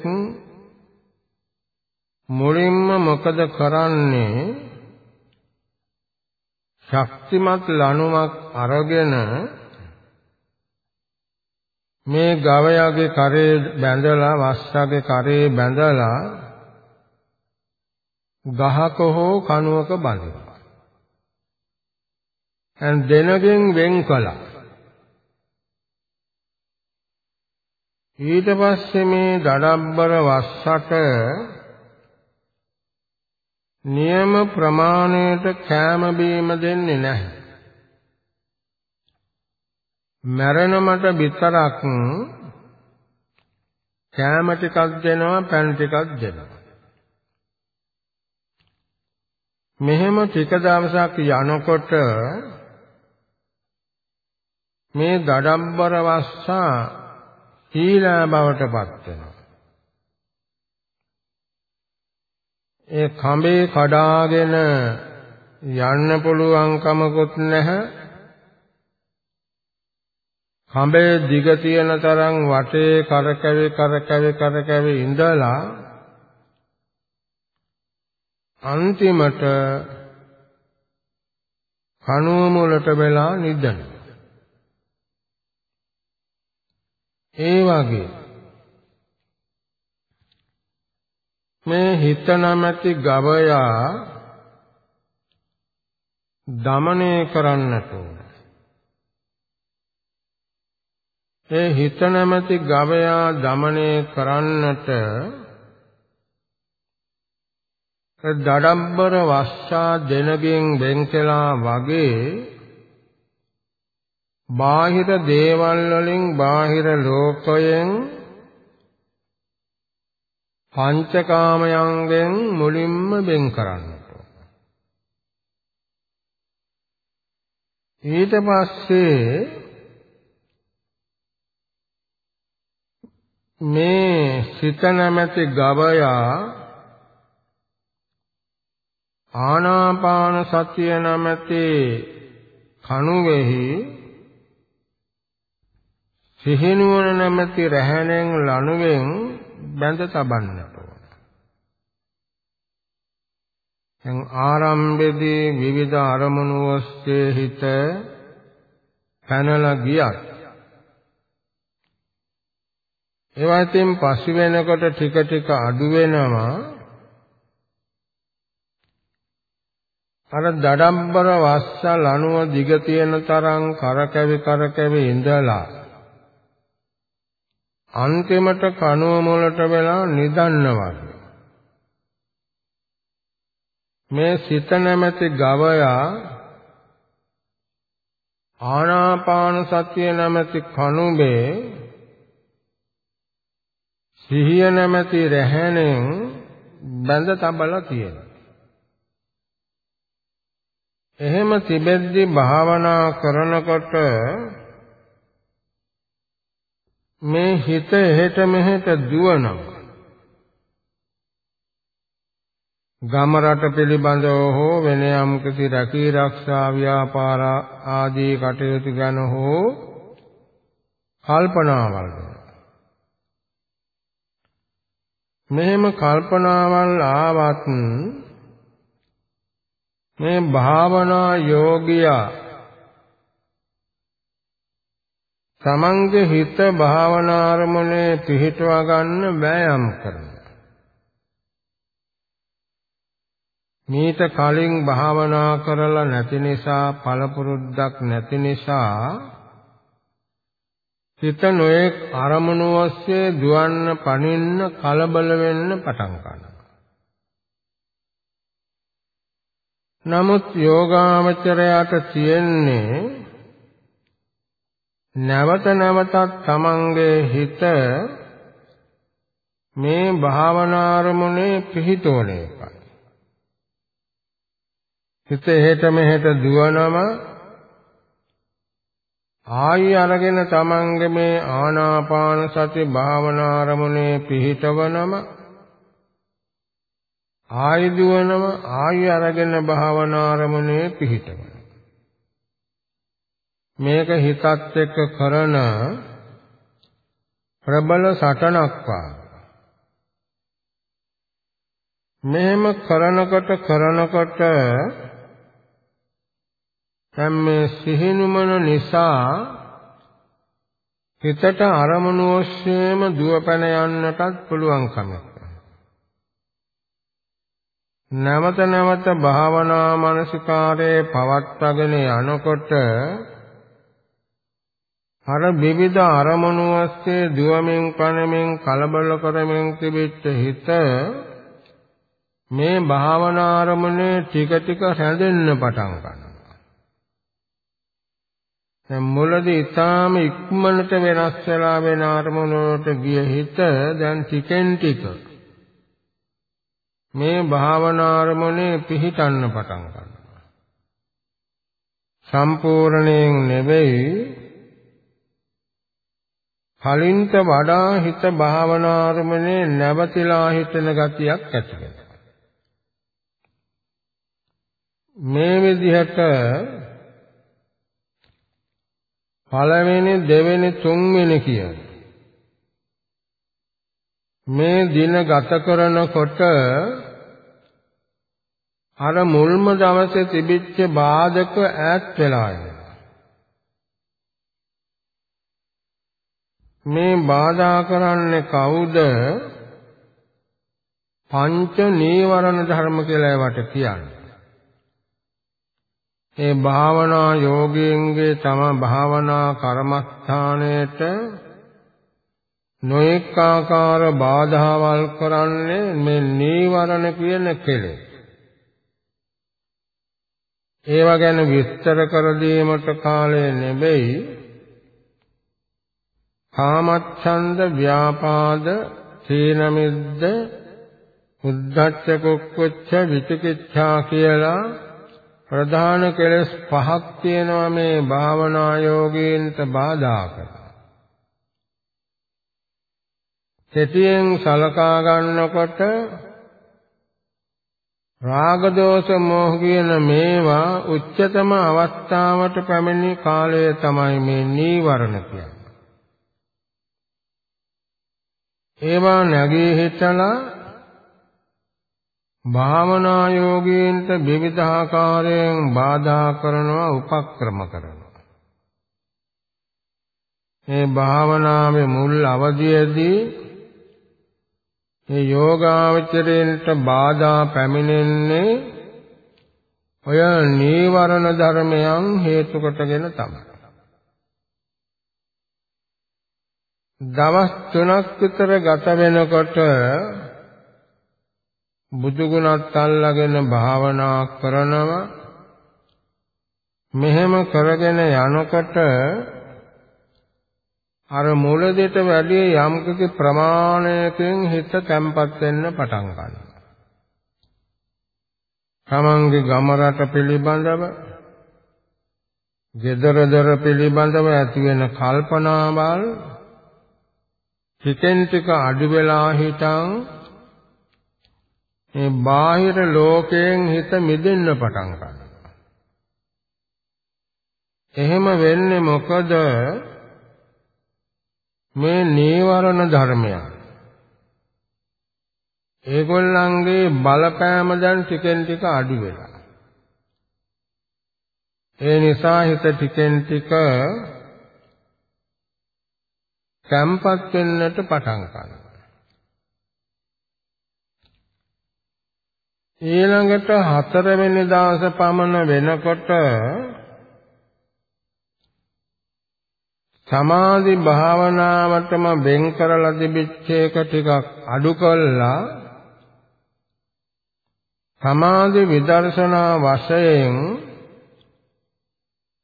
Speaker 1: මුලින්ම මොකද කරන්නේ? ශක්තිමත් ලණුමක් අරගෙන මේ ගවයාගේ කරේ බැඳලා වස්සාගේ කරේ බැඳලා ගහක හෝ කණුවක බඳිනවා. දැන් දෙනගෙන් වෙන් කළා. ඊට පස්සේ මේ දඩබ්බර වස්සට නියම ප්‍රමාණයට කෑම බීම දෙන්නේ නැහැ. මරණ මට විතරක් කෑම ටිකක් දෙනවා පැන් ටිකක් දෙනවා. මෙහෙම ටික දවසක් යනකොට මේ දඩබ්බර වස්සා හීලා බවට පත් වෙනවා. ඒ කඹේ කඩාගෙන යන්න පුළුවන් කමකුත් නැහැ. හඹේ දිග තියෙන තරම් වටේ කරකැවි කරකැවි කරකැවි ඉඳලා අන්තිමට කණුව මුලට වෙලා නිදනවා. ඒ වගේ මේ හිත නැමැති ගවයා දමණය කරන්නට ඕන. ඒ හිත නැමැති ගවයා দমনය කරන්නට දඩම්බර වස්සා දෙනගෙන් බෙන්කලා වගේ බාහිර දේවල් වලින් බාහිර ලෝකයෙන් පංචකාමයන්ගෙන් මුලින්ම බෙන් කරන්නට ඊට පස්සේ මේ සිත නැමැති ගවයා ආනාපාන සතිය නැමැති කණුවේහි සිහිනුවන නැමැති රැහැණෙන් ලණුවෙන් බැඳ තබන්නට ඕන. දැන් ආරම්භයේදී විවිධ අරමුණු ඔස්සේ හිත පැනලා ගියත් ඒවා ඉතින් පසු වෙනකොට ටික ටික අඩු වෙනවා. අර දඩම්බර වස්සල් අණුව දිග තියෙන තරම් කරකැවි කරකැවි ඉඳලා අන්තිමට කනුව මුලට වෙලා නිදන්නවා මේ සිත නැමැති ගවයා ආනාපාන සතිය නැමැති කණුබේ සිහිය නැමැති රැහැණෙන් බැඳ තබලා තියෙනවා. එහෙම තිබෙද්දි භාවනා කරනකොට මේ හිත එහෙට මෙහෙට දුවනවා. ගම රට පිළිබඳව හෝ වෙන යම් කිසි රැකී ආරක්ෂා ව්‍යාපාර ආදී කටයුතු ගැන හෝ කල්පනාවල් මෙහෙම කල්පනාවල් ආවත් මේ භාවනා යෝගියා තමන්ගේ හිත භාවනා අරමුණේ පිහිටවා ගන්න වෑයම් කරනවා. මීට කලින් භාවනා කරලා නැති නිසා පළපුරුද්දක් නැති නිසා හිත නොඑක් අරමුණු ඔස්සේ දුවන්න පනින්න කලබල වෙන්න පටන් ගන්නවා. නමුත් යෝගාවචරයට තියෙන්නේ නැවත නැවතත් තමන්ගේ හිත මේ භාවනා අරමුණේ පිහිටවන එකයි. හිත එහෙට මෙහෙට දුවනම ආයි අරගෙන තමන්ගේ මේ ආනාපාන සති භාවනා අරමුණේ පිහිටවනම ආයි දුවනම ආයි අරගෙන භාවනා අරමුණේ පිහිටවන. මේක හිතත් එක්ක කරන ප්‍රබල සටනක් මෙහෙම කරනකොට කරනකොට දැන් මේ සිහිනුමන නිසා හිතට අරමුණු ඔස්සේම දුවපැන යන්නටත් පුළුවන්කම නැවත නැවත භාවනා මානසිකාරයේ පවත්වාගෙන යනකොට අර විවිධ අරමුණු ඔස්සේ දුවමින් පනමින් කලබල කරමින් තිබෙච්ච හිත මේ භාවනා අරමුණේ ටික ටික රැඳෙන්න පටන් ගන්නවා. දැන් මුලදී ඊටාම ඉක්මනට වෙනස් වෙලා වෙන අරමුණකට ගිය හිත දැන් ටිකෙන් ටික මේ භාවනා අරමුණේ පිහිටන්න පටන් ගන්නවා. සම්පූර්ණයෙන් නෙවෙයි කලින්ට වඩා හිත භාවනා අරමුණේ නැවතිලා හිතන ගතියක් ඇති වෙනවා. මේ විදිහට පළවෙනි දෙවෙනි තුන්වෙනි කියන. මේ දින ගත කරනකොට අර මුල්ම දවසේ තිබිච්ච බාධක ඈත් වෙලා මේ බාධා කරන්නේ කවුද? පංච නීවරණ ධර්ම කියලා ඒවට කියන්නේ. ඒ භාවනා යෝගීන්ගේ තම භාවනා කර්මස්ථානයේට නොඑක ආකාර බාධාවල් කරන්නේ මේ නීවරණ කියන කෙලෙස්. ඒව ගැන විස්තර කර දීමට කාලය නෙවෙයි. කාමච්ඡන්ද ව්‍යාපාද තීන මිද්ද උද්ධච්ච කුක්කුච්ච විචිකිච්ඡා කියලා ප්‍රධාන කෙලෙස් පහක් තියෙනවා මේ භාවනා යෝගීන්ට බාධා කරන. කෙටියෙන් සලකා ගන්නකොට රාග දෝෂ මෝහ කියන මේවා උච්චතම අවස්ථාවට පැමිණි කාලය තමයි මේ නීවරණ කියන්නේ. ඒවා නැගී හිටලා භාවනා යෝගීන්ට විවිධාකාරයෙන් බාධා කරනවා උපක්‍රම කරනවා. මේ භාවනාවේ මුල් අවධියේදී මේ යෝගාවචරයෙන්ට බාධා පැමිණෙන්නේ ඔය නීවරණ ධර්මයන් හේතු කොටගෙන තමයි. දවස් 3ක් විතර ගත වෙනකොට බුදු ගුණත් අල්ලාගෙන භාවනා කරනවා මෙහෙම කරගෙන යනකොට අර මුලදෙට වැඩි යම්කිසි ප්‍රමාණයකින් හිත තැම්පත් වෙන්න පටන් ගන්නවා. තමන්ගේ ගම රට පිළිබඳව, gedara dara පිළිබඳව ඇති වෙන කල්පනාවල් හිතෙන් ටික අඩු වෙලා හිටන් මේ බාහිර ලෝකයෙන් හිත මිදෙන්න පටන් ගන්නවා. එහෙම වෙන්නේ මොකද? මේ නීවරණ ධර්මයන් ඒගොල්ලන්ගේ බලපෑම දැන් ටිකෙන් ටික අඩු වෙලා. ඒ නිසා හිත ටිකෙන් ටික සම්පත් වෙන්නට පටන් ගන්නවා. ඊළඟට හතරවෙනි දවස පමණ වෙනකොට සමාධි භාවනාවටම වෙන් කරලා තිබිච්ච එක ටිකක් අඩු කළා. සමාධි විදර්ශනා වශයෙන්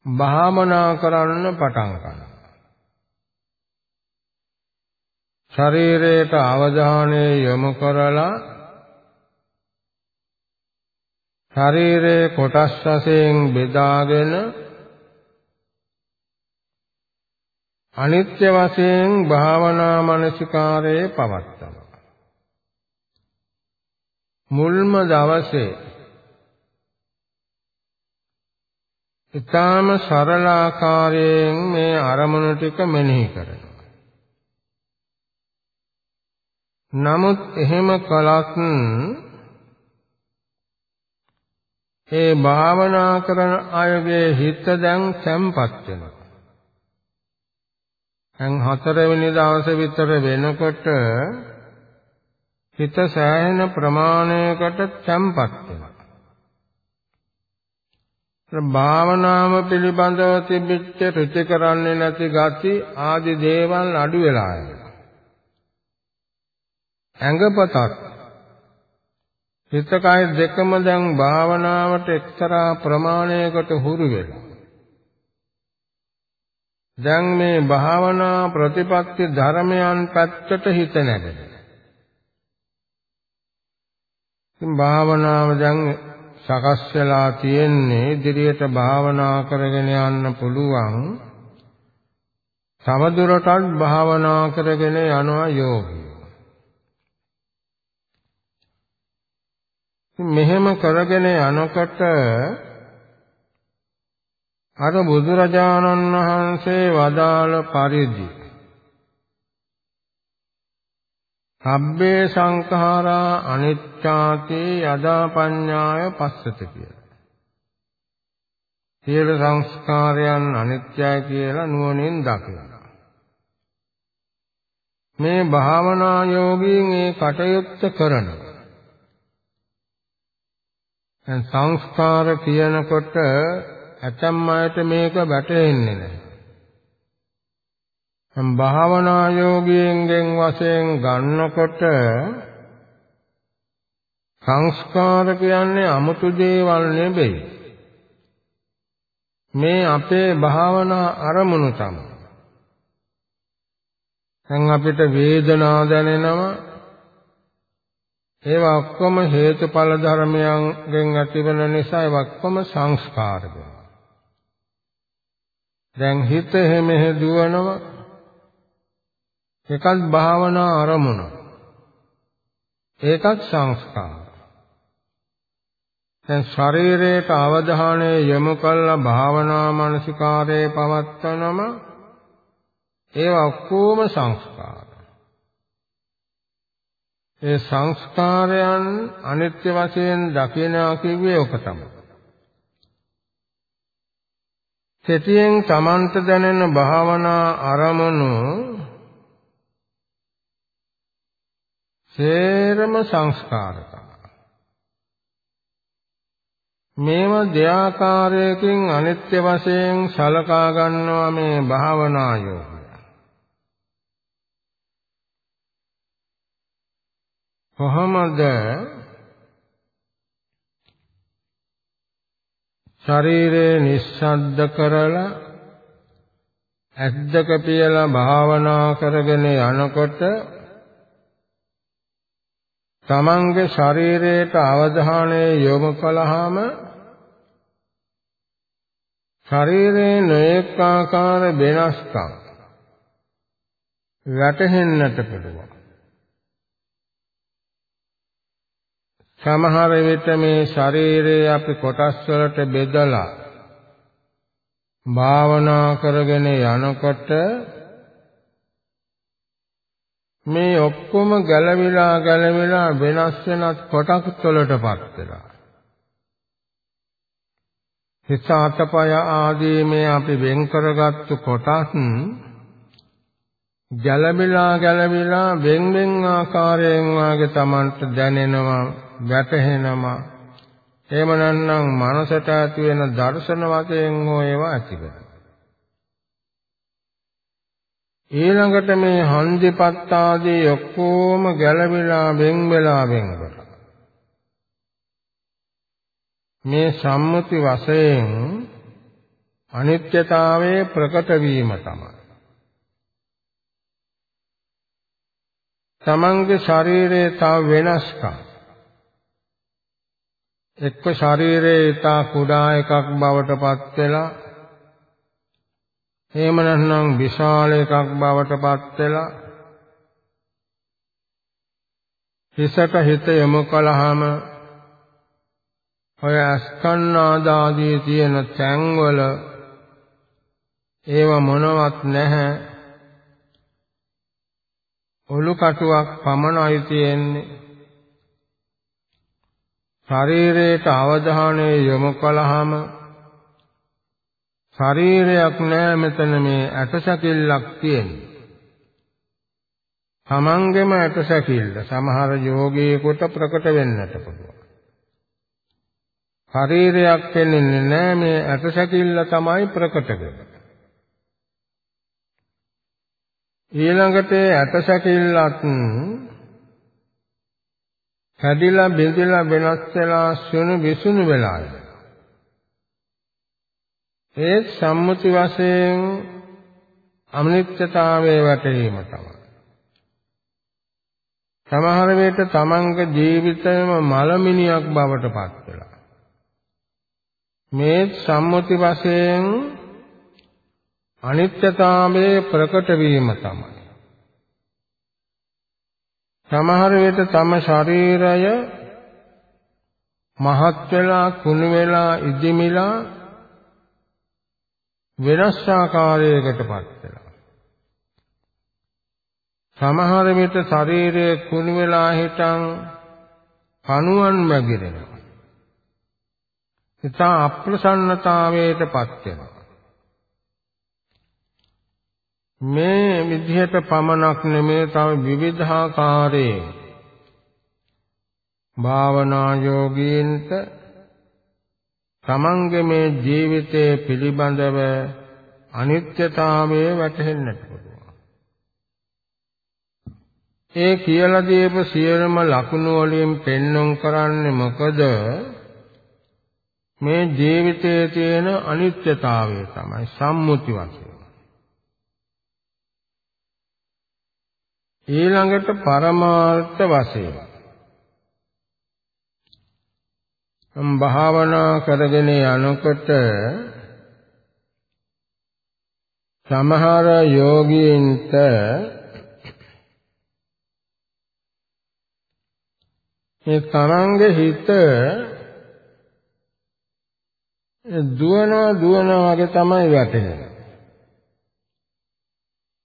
Speaker 1: භාවනා කරන්න පටන් ගන්නවා. ශරීරයට අවධානය යොමු කරලා ශරීරයේ කොටස් වශයෙන් බෙදාගෙන අනිත්‍ය වශයෙන් භාවනා මනසිකාරයේ පවත්තනවා. මුල්ම දවසේ ඊටාම සරල ආකාරයෙන් මේ අරමුණු ටික මෙනෙහි කරනවා. නමුත් එහෙම කලත් ඒ භාවනා කරන අයගේ හිත දැන් තැම්පත් වෙනවා. දැන් හතරවෙනි දවසේ විතර වෙනකොට හිත සෑහෙන ප්‍රමාණයකට තැම්පත් වෙනවා. භාවනාව පිළිබඳව තිබිච්ච රුචි කරන්නේ නැති ගති ආදී දේවල් අඩු වෙලා යනවා. ඇඟපතක් හිත කය දෙකම දැන් භාවනාවට එක්තරා ප්‍රමාණයකට හුරු වෙලා. දැන් මේ භාවනා ප්‍රතිපත්ති ධර්මයන් පැත්තට හිත නැගෙනවා. ඉතින් භාවනාව දැන් සකස් වෙලා තියෙන්නේ ඉදිරියට භාවනා කරගෙන යන්න පුළුවන්. තවදුරටත් භාවනා කරගෙන යනවා යෝගී. මෙහෙම කරගෙන යනකොට අර බුදුරජාණන් වහන්සේ වදාළ පරිදි සබ්බේ සංඛාරා අනිච්ඡාති යදා පඤ්ඤාය පස්සත කියලා. සියලු සංස්කාරයන් අනිත්‍යයි කියලා නුවණින් දකිනවා. මේ භාවනා යෝගීන් ඒ කටයුත්ත කරනවා. දැන් සංස්කාර කියනකොට ඇතම් අයට මේක වැටහෙන්නේ නැහැ. මම භාවනා යෝගීන්ගෙන් වශයෙන් ගන්නකොට සංස්කාර කියන්නේ 아무තු දේවල් නෙවෙයි. මේ අපේ භාවනා අරමුණු තමයි. දැන් අපිට වේදනා දැනෙනවා ඒවා ඔක්කොම හේතුඵල ධර්මයන්ගෙන් ඇතිවන නිසා ඒවා ඔක්කොම සංස්කාරද. දැන් හිත හැමෙහෙ දුවනවා එකත් භාවනා අරමුණ ඒකත් සංස්කාර දැන් ශරීරයට අවධානය යොමු කළා භාවනා මානසිකාරයේ පවත්වනම ඒවා ඔක්කොම සංස්කාර. ඒ සංස්කාරයන් අනිත්‍ය වශයෙන් දකිනවා කිව්වේ ඔක තමයි. සතියෙන් තමන්ට දැනෙන භාවනා අරමුණු සේරම සංස්කාරක මේව දෙආකාරයකින් අනිත්‍ය වශයෙන් සලකා ගන්නවා මේ භාවනා යෝගය. කොහොමද ශරීරේ නිස්සද්ද කරලා ඇද්දක පියලා භාවනා කරගෙන යනකොට තමන්ගේ ශරීරයට අවධානය යොමු කළාම ශරීරයේ නොඑක ආකාර වෙනස්කම් වැටහෙන්නට පුළුවන්. සමහර විට මේ ශරීරයේ අපි කොටස් වලට බෙදලා භාවනා කරගෙන යනකොට මේ ඔක්කොම ගැලවිලා ගැලවිලා වෙනස් වෙනත් කොටස් වලටපත් වෙලා හිත අතපය ආදී මේ අපි වෙන් කරගත්තු කොටස් ගැලවිලා ගැලවිලා වෙන් වෙන් ආකාරයෙන් වාගේ Tamanට දැනෙනවා. වැටහෙනවා එහෙම නැත්නම් මනසට ඇති වෙන දර්ශන වශයෙන් හෝ ඒවා ඇති වෙනවා ඊළඟට මේ හන්දිපත් ආදී ඔක්කොම ගැළවිලා වෙන් වෙලා වෙන් වෙලා. මේ සම්මුති වශයෙන් අනිත්‍යතාවයේ ප්‍රකට වීම තමයි. තමන්ගේ ශරීරයේ තව වෙනස්කම්. එක්ක ශරීරයේ ඊට කුඩා එකක් බවට පත් වෙලා එහෙම නැත්නම් විශාල එකක් බවට පත් වෙලා හිසට හිත යොමු කළාම ඔය අස්කන්නාදාදී තියෙන තැන්වල ඒව මොනවත් නැහැ. ඔලු කටුවක් පමණයි තියෙන්නේ. ශරීරයට අවධානය යොමු කළාම ශරීරයක් නෑ මෙතන මේ ඇටසැකිල්ලක් තියෙන්නේ. තමන්ගෙම ඇටසැකිල්ල සමහර යෝගීෙකුට ප්‍රකට වෙන්නට පුළුවන්. ශරීරයක් පෙන්වන්නේ නෑ මේ ඇටසැකිල්ල තමයි ප්‍රකට වෙන්නේ. ඊළඟට ඇටසැකිල්ලත් කැඩිලා බෙදලා වෙනස් වෙලා සුණු විසුණු වෙලා යනවා. ඒ සම්මුති වශයෙන් අනිත්‍යතාවයේ වැටහීම තමයි. සමහර විට තමන්ගේ ජීවිතයම මලමිනියක් බවට පත් වෙලා. මේ සම්මුති වශයෙන් අනිත්‍යතාවයේ ප්‍රකට වීම තමයි. සමහර විට තම ශරීරය මහත් වෙලා කුණු වෙලා ඉදිමිලා වෙනස් ආකාරයකටපත් වෙනවා. සමහර විට ශරීරයේ කුණු වෙලා හිටන් කණුවන් මැගිරෙනවා. ඉතා අප්‍රසන්නතාවයටපත් වෙනවා. මේ විදිහට පමණක් නෙමෙයි තව විවිධාකාරයේ භාවනා යෝගීන්ට තමන්ගේ මේ ජීවිතය පිළිබඳව අනිත්‍යතාවය වැටහෙන්නට පුළුවන්. ඒ කියලා දීප සියලුම ලකුණු වලින් පෙන්වුම් කරන්නේ මොකද? මේ ජීවිතයේ තියෙන අනිත්‍යතාවය තමයි සම්මුති වශයෙන්. ඊළඟට පරමාර්ථ වශයෙන් භාවනා කරගෙන යනකොට සමහර යෝගීන්ට මේ තරංග හිත දුවනවා දුවනවා වගේ තමයි වැටෙන්නේ.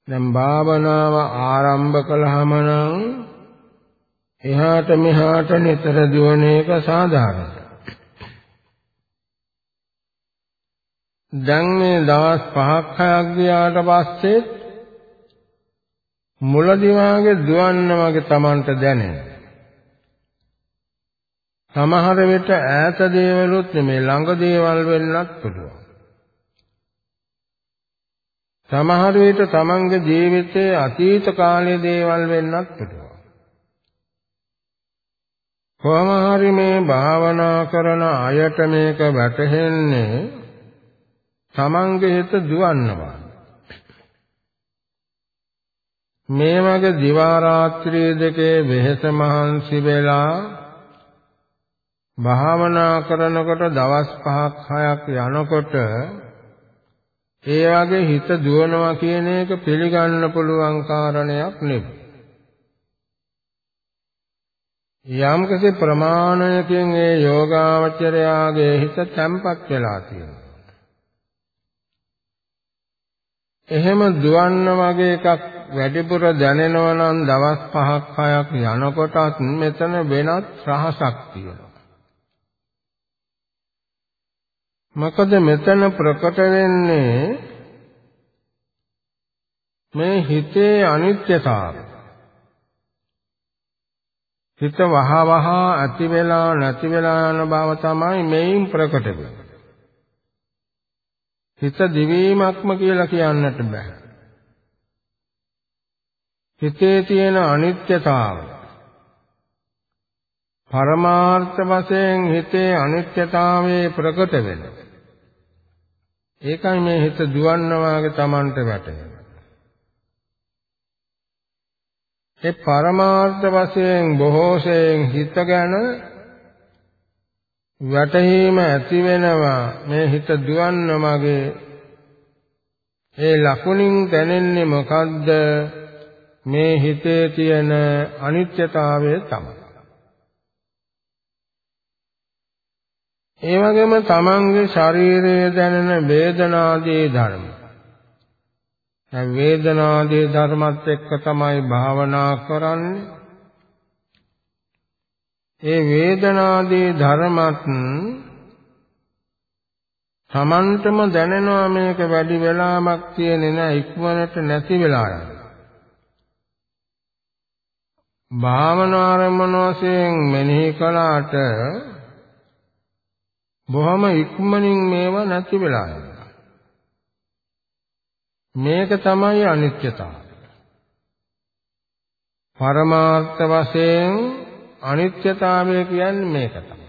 Speaker 1: දැන් භාවනාව ආරම්භ කළාම නම් එහාට මෙහාට නිතර දුවන එක සාධාරණයි. දැන් මේ දවස් 5ක් 6ක් ගියාට පස්සේ මුලදී වාගේ දුවන්න වගේ Tamanට දැනෙනවා. සමහර විට ඈත දේවලුත් නෙමේ ළඟ දේවල් වෙන්නත් පුළුවන්. සමහර විට තමන්ගේ ජීවිතයේ අතීත කාලයේ දේවල් වෙන්නත් පුළුවන්. කොහොම හරි මේ භාවනා කරන අයට මේක වැටහෙන්නේ තමන්ගේ හිත දුවන්නවා. මේ වගේ දිවා රාත්‍රී දෙකේ වෙහෙස මහන්සි වෙලා භාවනා කරනකොට දවස් 5ක් 6ක් යනකොට ඒ වගේ හිත දුවනවා කියන එක පිළිගන්න පුළුවන් කාරණයක් නෙවෙයි. යම්කිසි ප්‍රමාණයකින් ඒ යෝගාවචරයාගේ හිත තැම්පත් වෙලා තියෙනවා. එහෙම දුවන්න වගේ එකක් වැඩිපුර දැනෙනවා නම් දවස් 5ක් 6ක් යනකොටත් මෙතන වෙනත් රහසක් තියෙනවා. මොකද මෙතන ප්‍රකට වෙන්නේ මේ හිතේ අනිත්‍යතාවය. හිත වහ වහ ඇති වෙලා නැති වෙලා යන බව තමයි මේන් ප්‍රකට වෙන්නේ. හිත දිවීමක්ම කියලා කියන්නට බෑ. හිතේ තියෙන අනිත්‍යතාවය පරමාර්ථ වශයෙන් හිතේ අනිත්‍යතාවයේ ප්‍රකට වෙනවා. ඒකයි මේ හිත දුවන්න වාගේ Tamanට වැටෙන්නේ. ඒ පරමාර්ථ වශයෙන් බොහෝසෙන් හිත ගැන වැටහීම ඇති වෙනවා. මේ හිත දුවන්න මගේ ඒ ලකුණින් දැනෙන්නේ මොකද්ද? මේ හිතේ තියෙන අනිත්‍යතාවය තමයි. ඒ වගේම තමන්ගේ ශරීරයේ දැනෙන වේදනාදී ධර්ම. දැන් වේදනාදී ධර්මත් එක්ක තමයි භාවනා කරන්නේ. ඒ වේදනාදී ධර්මත් තමන්ටම දැනෙනවා මේක වැඩි වෙලාවක් තියෙන්නේ නැහැ ඉක්මනට නැති වෙලා යනවා. භාවනා ආරම්භන වශයෙන් මෙනෙහි කළාට බොහොම ඉක්මනින් මේවා නැති වෙලා යනවා. මේක තමයි අනිත්‍යතාවය. පරමාර්ථ වශයෙන් අනිත්‍යතාවය කියන්නේ මේක තමයි.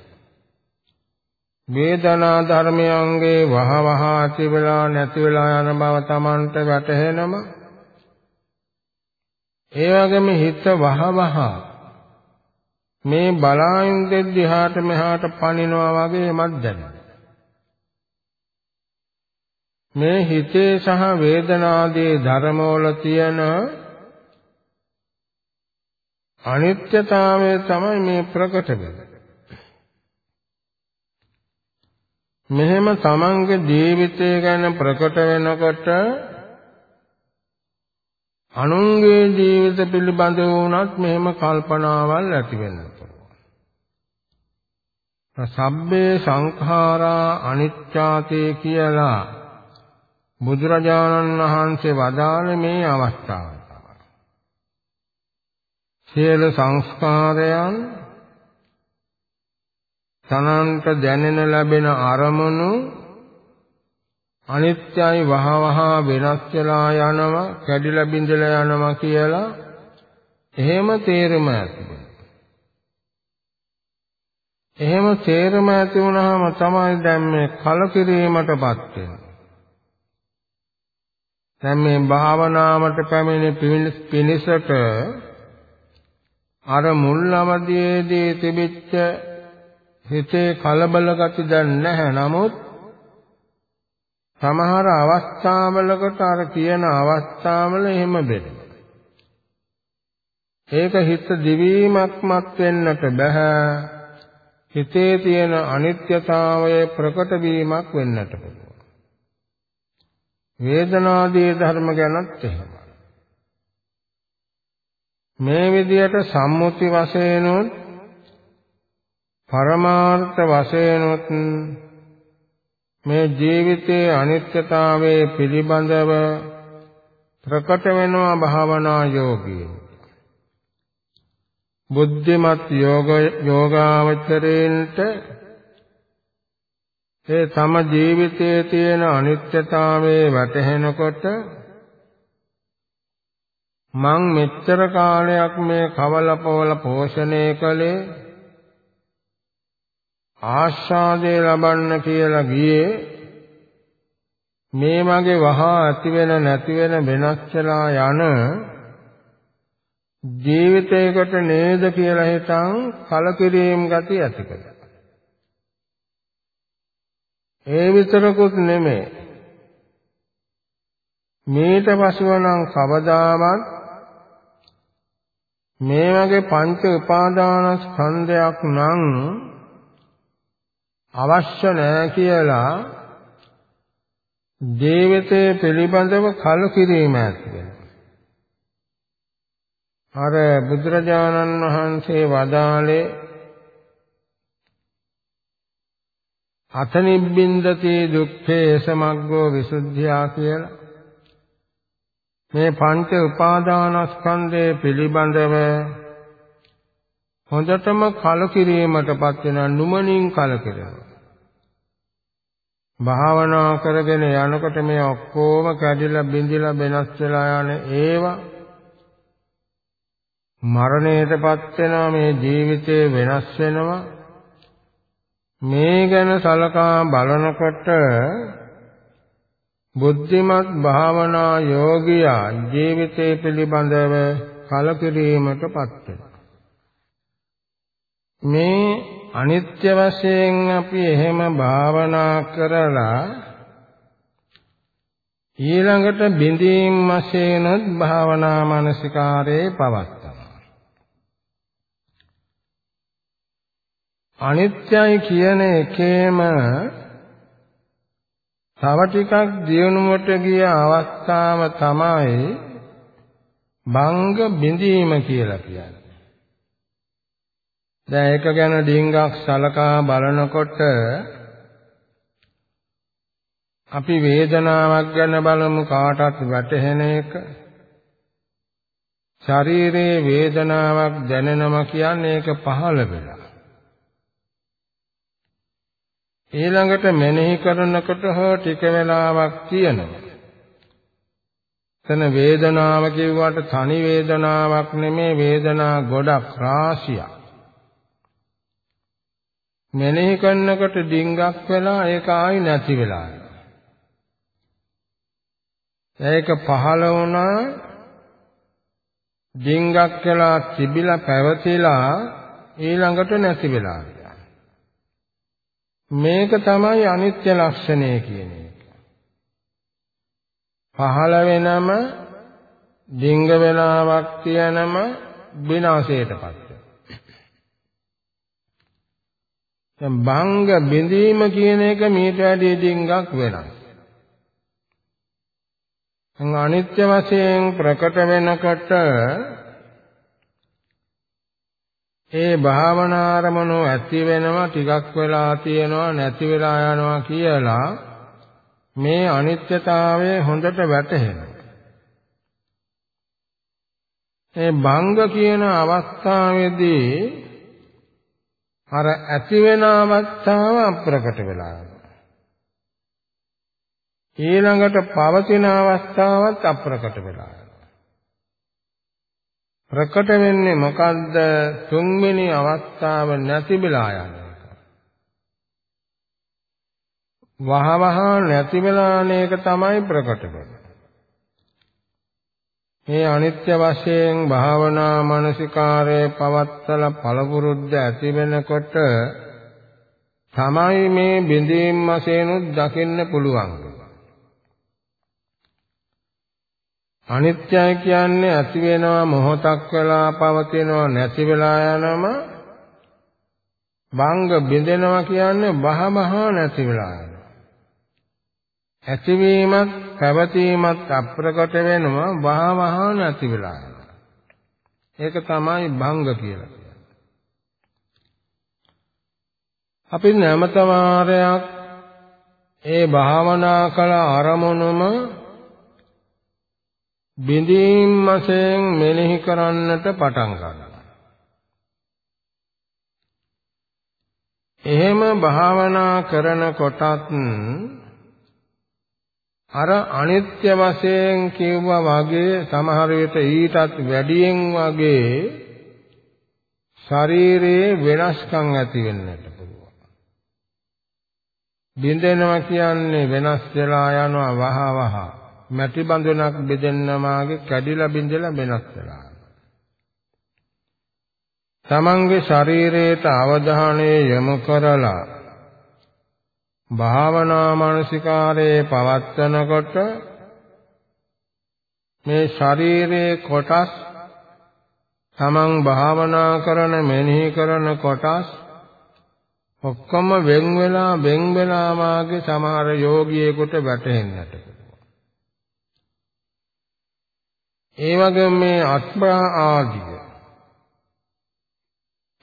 Speaker 1: වේදනා ධර්මයන්ගේ වහ වහ ඇති වෙලා නැති වෙලා යන බව Tamanට වැටහෙනම ඒ වගේම හිත වහ වහ මේ බලායින් දෙද්දි හාට මෙහාට පනිනවා වගේ මත් දැනෙනවා. මේ හිතේ සහ වේදනාදී ධර්මවල තියෙන අනිත්‍යතාවය තමයි මේ ප්‍රකට වෙන්නේ. මෙහෙම තමන්ගේ ජීවිතය ගැන ප්‍රකට වෙනකොට අනුන්ගේ ජීවිත පිළිබඳව වුණත් මෙහෙම කල්පනාවල් ඇති වෙනවා. සබ්බේ සංඛාරා අනිච්චාතේ කියලා බුදුරජාණන් වහන්සේ වදාළ මේ අවස්ථාව තමයි. සියලු සංස්කාරයන් තනන්ට දැනෙන ලැබෙන අරමුණු අනිත්‍යයි වහවහ වෙනස් වෙලා යනවා කැඩිලා බිඳලා යනවා කියලා එහෙම තේරුම ඇති එහෙම තේරම ඇති වුණාම තමයි දැන් මේ කලකිරීමටපත් වෙන්නේ. දැන් මේ භාවනාවට පැමිණි පිනිසට අර මුල් අවදියේදී තිබිච්ච හිතේ කලබල ගති දැන් නැහැ. නමුත් සමහර අවස්ථාවලකට අර කියන අවස්ථාවල එහෙම බෙදෙනවා. ඒක හිත දිවීමක්මත් වෙන්නට බෑ. හිතේ තියෙන අනිත්‍යතාවය ප්‍රකට වීමක් වෙන්නට පුළුවන්. වේදනාදී ධර්ම ගැනත් එහෙමයි. මේ විදියට සම්මුති වශයෙන්ුත් පරමාර්ථ වශයෙන්ුත් මේ ජීවිතයේ අනිත්‍යතාවයේ පිළිබඳව ප්‍රකට වෙනවා භාවනා යෝගී. බුද්ධිමත් යෝග යෝගාවචරේන්ට ඒ තම ජීවිතයේ තියෙන අනිත්‍යතාවයේ වැටහෙනකොට මං මෙච්චර කාලයක් මේ කවලපවල පෝෂණය කළේ ආශාදේ ලබන්න කියලා ගියේ මේ මගේ වහා ඇති වෙන නැති වෙන වෙනස් වෙලා යන ජීවිතයකට නේද කියලා හිතන් කලකිරීම ගති ඇති කළා. ඒ විතරකුත් නෙමෙයි. මේට පසුව නම් කවදාවත් මේ වගේ පංච උපාදාන ස්කන්ධයක් නම් අවශ්‍ය නැහැ කියලා ජීවිතයේ පිළිබඳව කලකිරීම ඇති වෙනවා. අර බුදුරජාණන් වහන්සේ වදාළේ අතනිබ්බින්දති දුක්ඛේ සමග්ගෝ විසුද්ධියා කියලා මේ පංච උපාදානස්කන්ධය පිළිබඳව හොඳටම කලකිරීමටපත් වෙන නුමනින් කලකිරෙනවා. භාවනා කරගෙන යනකොට මේ ඔක්කොම කැඩිලා බිඳිලා වෙනස් වෙලා යන ඒවා මරණයටපත් වෙනවා මේ ජීවිතේ වෙනස් වෙනවා මේ ගැන සලකා බලනකොට බුද්ධිමත් භාවනා යෝගියා ජීවිතය පිළිබඳව කලකිරීමටපත් වෙනවා මේ අනිත්‍ය වශයෙන් අපි එහෙම භාවනා කරලා ඊළඟට බිඳීම් වශයෙන්ත් භාවනා මානසිකාරේ පවත්නවා අනිත්‍යයි කියන එකේම තව ටිකක් දියුණුවට ගිය අවස්ථාව තමයි භංග බිඳීම කියලා කියන්නේ. දැන් ඒක ගැන ඩිංගක් සලකා බලනකොට අපි වේදනාවක් ගැන බලමු කාටත් වැටහෙන එක. ශරීරයේ වේදනාවක් දැනෙනවා කියන්නේ ඒක පහළ වෙලා. ඊළඟට මෙනෙහි කරනකොට හෝ ටික වෙලාවක් තියෙනවා. එතන වේදනාව කිව්වට තනි වේදනාවක් නෙමේ වේදනා ගොඩක් රාශියක්. මෙනෙහි කරනකොට ඩිංගක් වෙලා ඒක ආයි නැති වෙලා. ඒක පහළ වුණා ඩිංගක් වෙලා තිබිලා පැවතිලා ඊළඟට නැති වෙලා. මේක තමයි අනිත්‍ය ලක්ෂණය කියන එක. පහළ වෙනම ඩිංග වෙලාවක් තියනම විනාශයටපත්. දැන් භංග බිඳීම කියන එක මීට වැඩි ඩිංගක් වෙනස්. දැන් අනිත්‍ය වශයෙන් ප්‍රකට වෙනකොට ඒ භාවනාරමණු ඇති වෙනවා ටිකක් වෙලා තියෙනවා නැති වෙලා යනවා කියලා මේ අනිත්‍යතාවය හොඳට වැටහෙනවා. ඒ භංග කියන අවස්ථාවේදී අර ඇති වෙන අවස්ථාව අප්‍රකට වෙලා යනවා. ඊළඟට පවතින අවස්ථාවත් අප්‍රකට වෙලා යනවා. ප්‍රකට වෙන්නේ මොකද්ද? තුන්වෙනි අවස්ථාව නැතිබලා යන එක. වහවහ නැති වෙලා යන එක තමයි ප්‍රකට වෙන්නේ. මේ අනිත්‍ය වශයෙන් භාවනා මානසිකාරයේ පවත්තල පළපුරුද්ද ඇති වෙනකොට තමයි මේ බිඳීම් වශයෙන් දකින්න පුළුවන්. අනිත්‍යයි කියන්නේ ඇති වෙනවා මොහොතක් වෙලා පවතිනවා නැති වෙලා යනම භංග බිඳෙනවා කියන්නේ බහමහ නැති වෙලා යනවා. ඇතිවීමත් පැවතීමත් අප්‍රකට වෙනවා බහමහ නැති වෙලා යනවා. ඒක තමයි භංග කියලා කියන්නේ. අපි නැමත වාරයක් ඒ භාවනා කළ අරමුණම බිඳීම් වශයෙන් මෙනෙහි කරන්නට පටන් ගන්නවා. එහෙම භාවනා කරනකොටත් අර අනිත්‍ය වශයෙන් කිව්වා වගේ සමහර විට ඊටත් වැඩියෙන් වගේ ශරීරයේ වෙනස්කම් ඇති වෙන්නට පුළුවන්. බින්දෙනවා කියන්නේ වෙනස් වෙලා යනවා වහ වහ. මැටි බඳුනක් බෙදෙන්නමාගේ කැඩිලා බිඳලා වෙනස් වෙලා. තමන්ගේ ශරීරයට අවධානය යොමු කරලා භාවනා මානසිකාරයේ පවත්වනකොට මේ ශරීරයේ කොටස් තමන් භාවනා කරන මෙනෙහි කරන කොටස් ඔක්කොම වෙන් වෙලා වෙන් වෙලා මාගේ සමහර යෝගියෙකුට වැටෙන්නට ඒ වගේම මේ අත්මා ආදිය.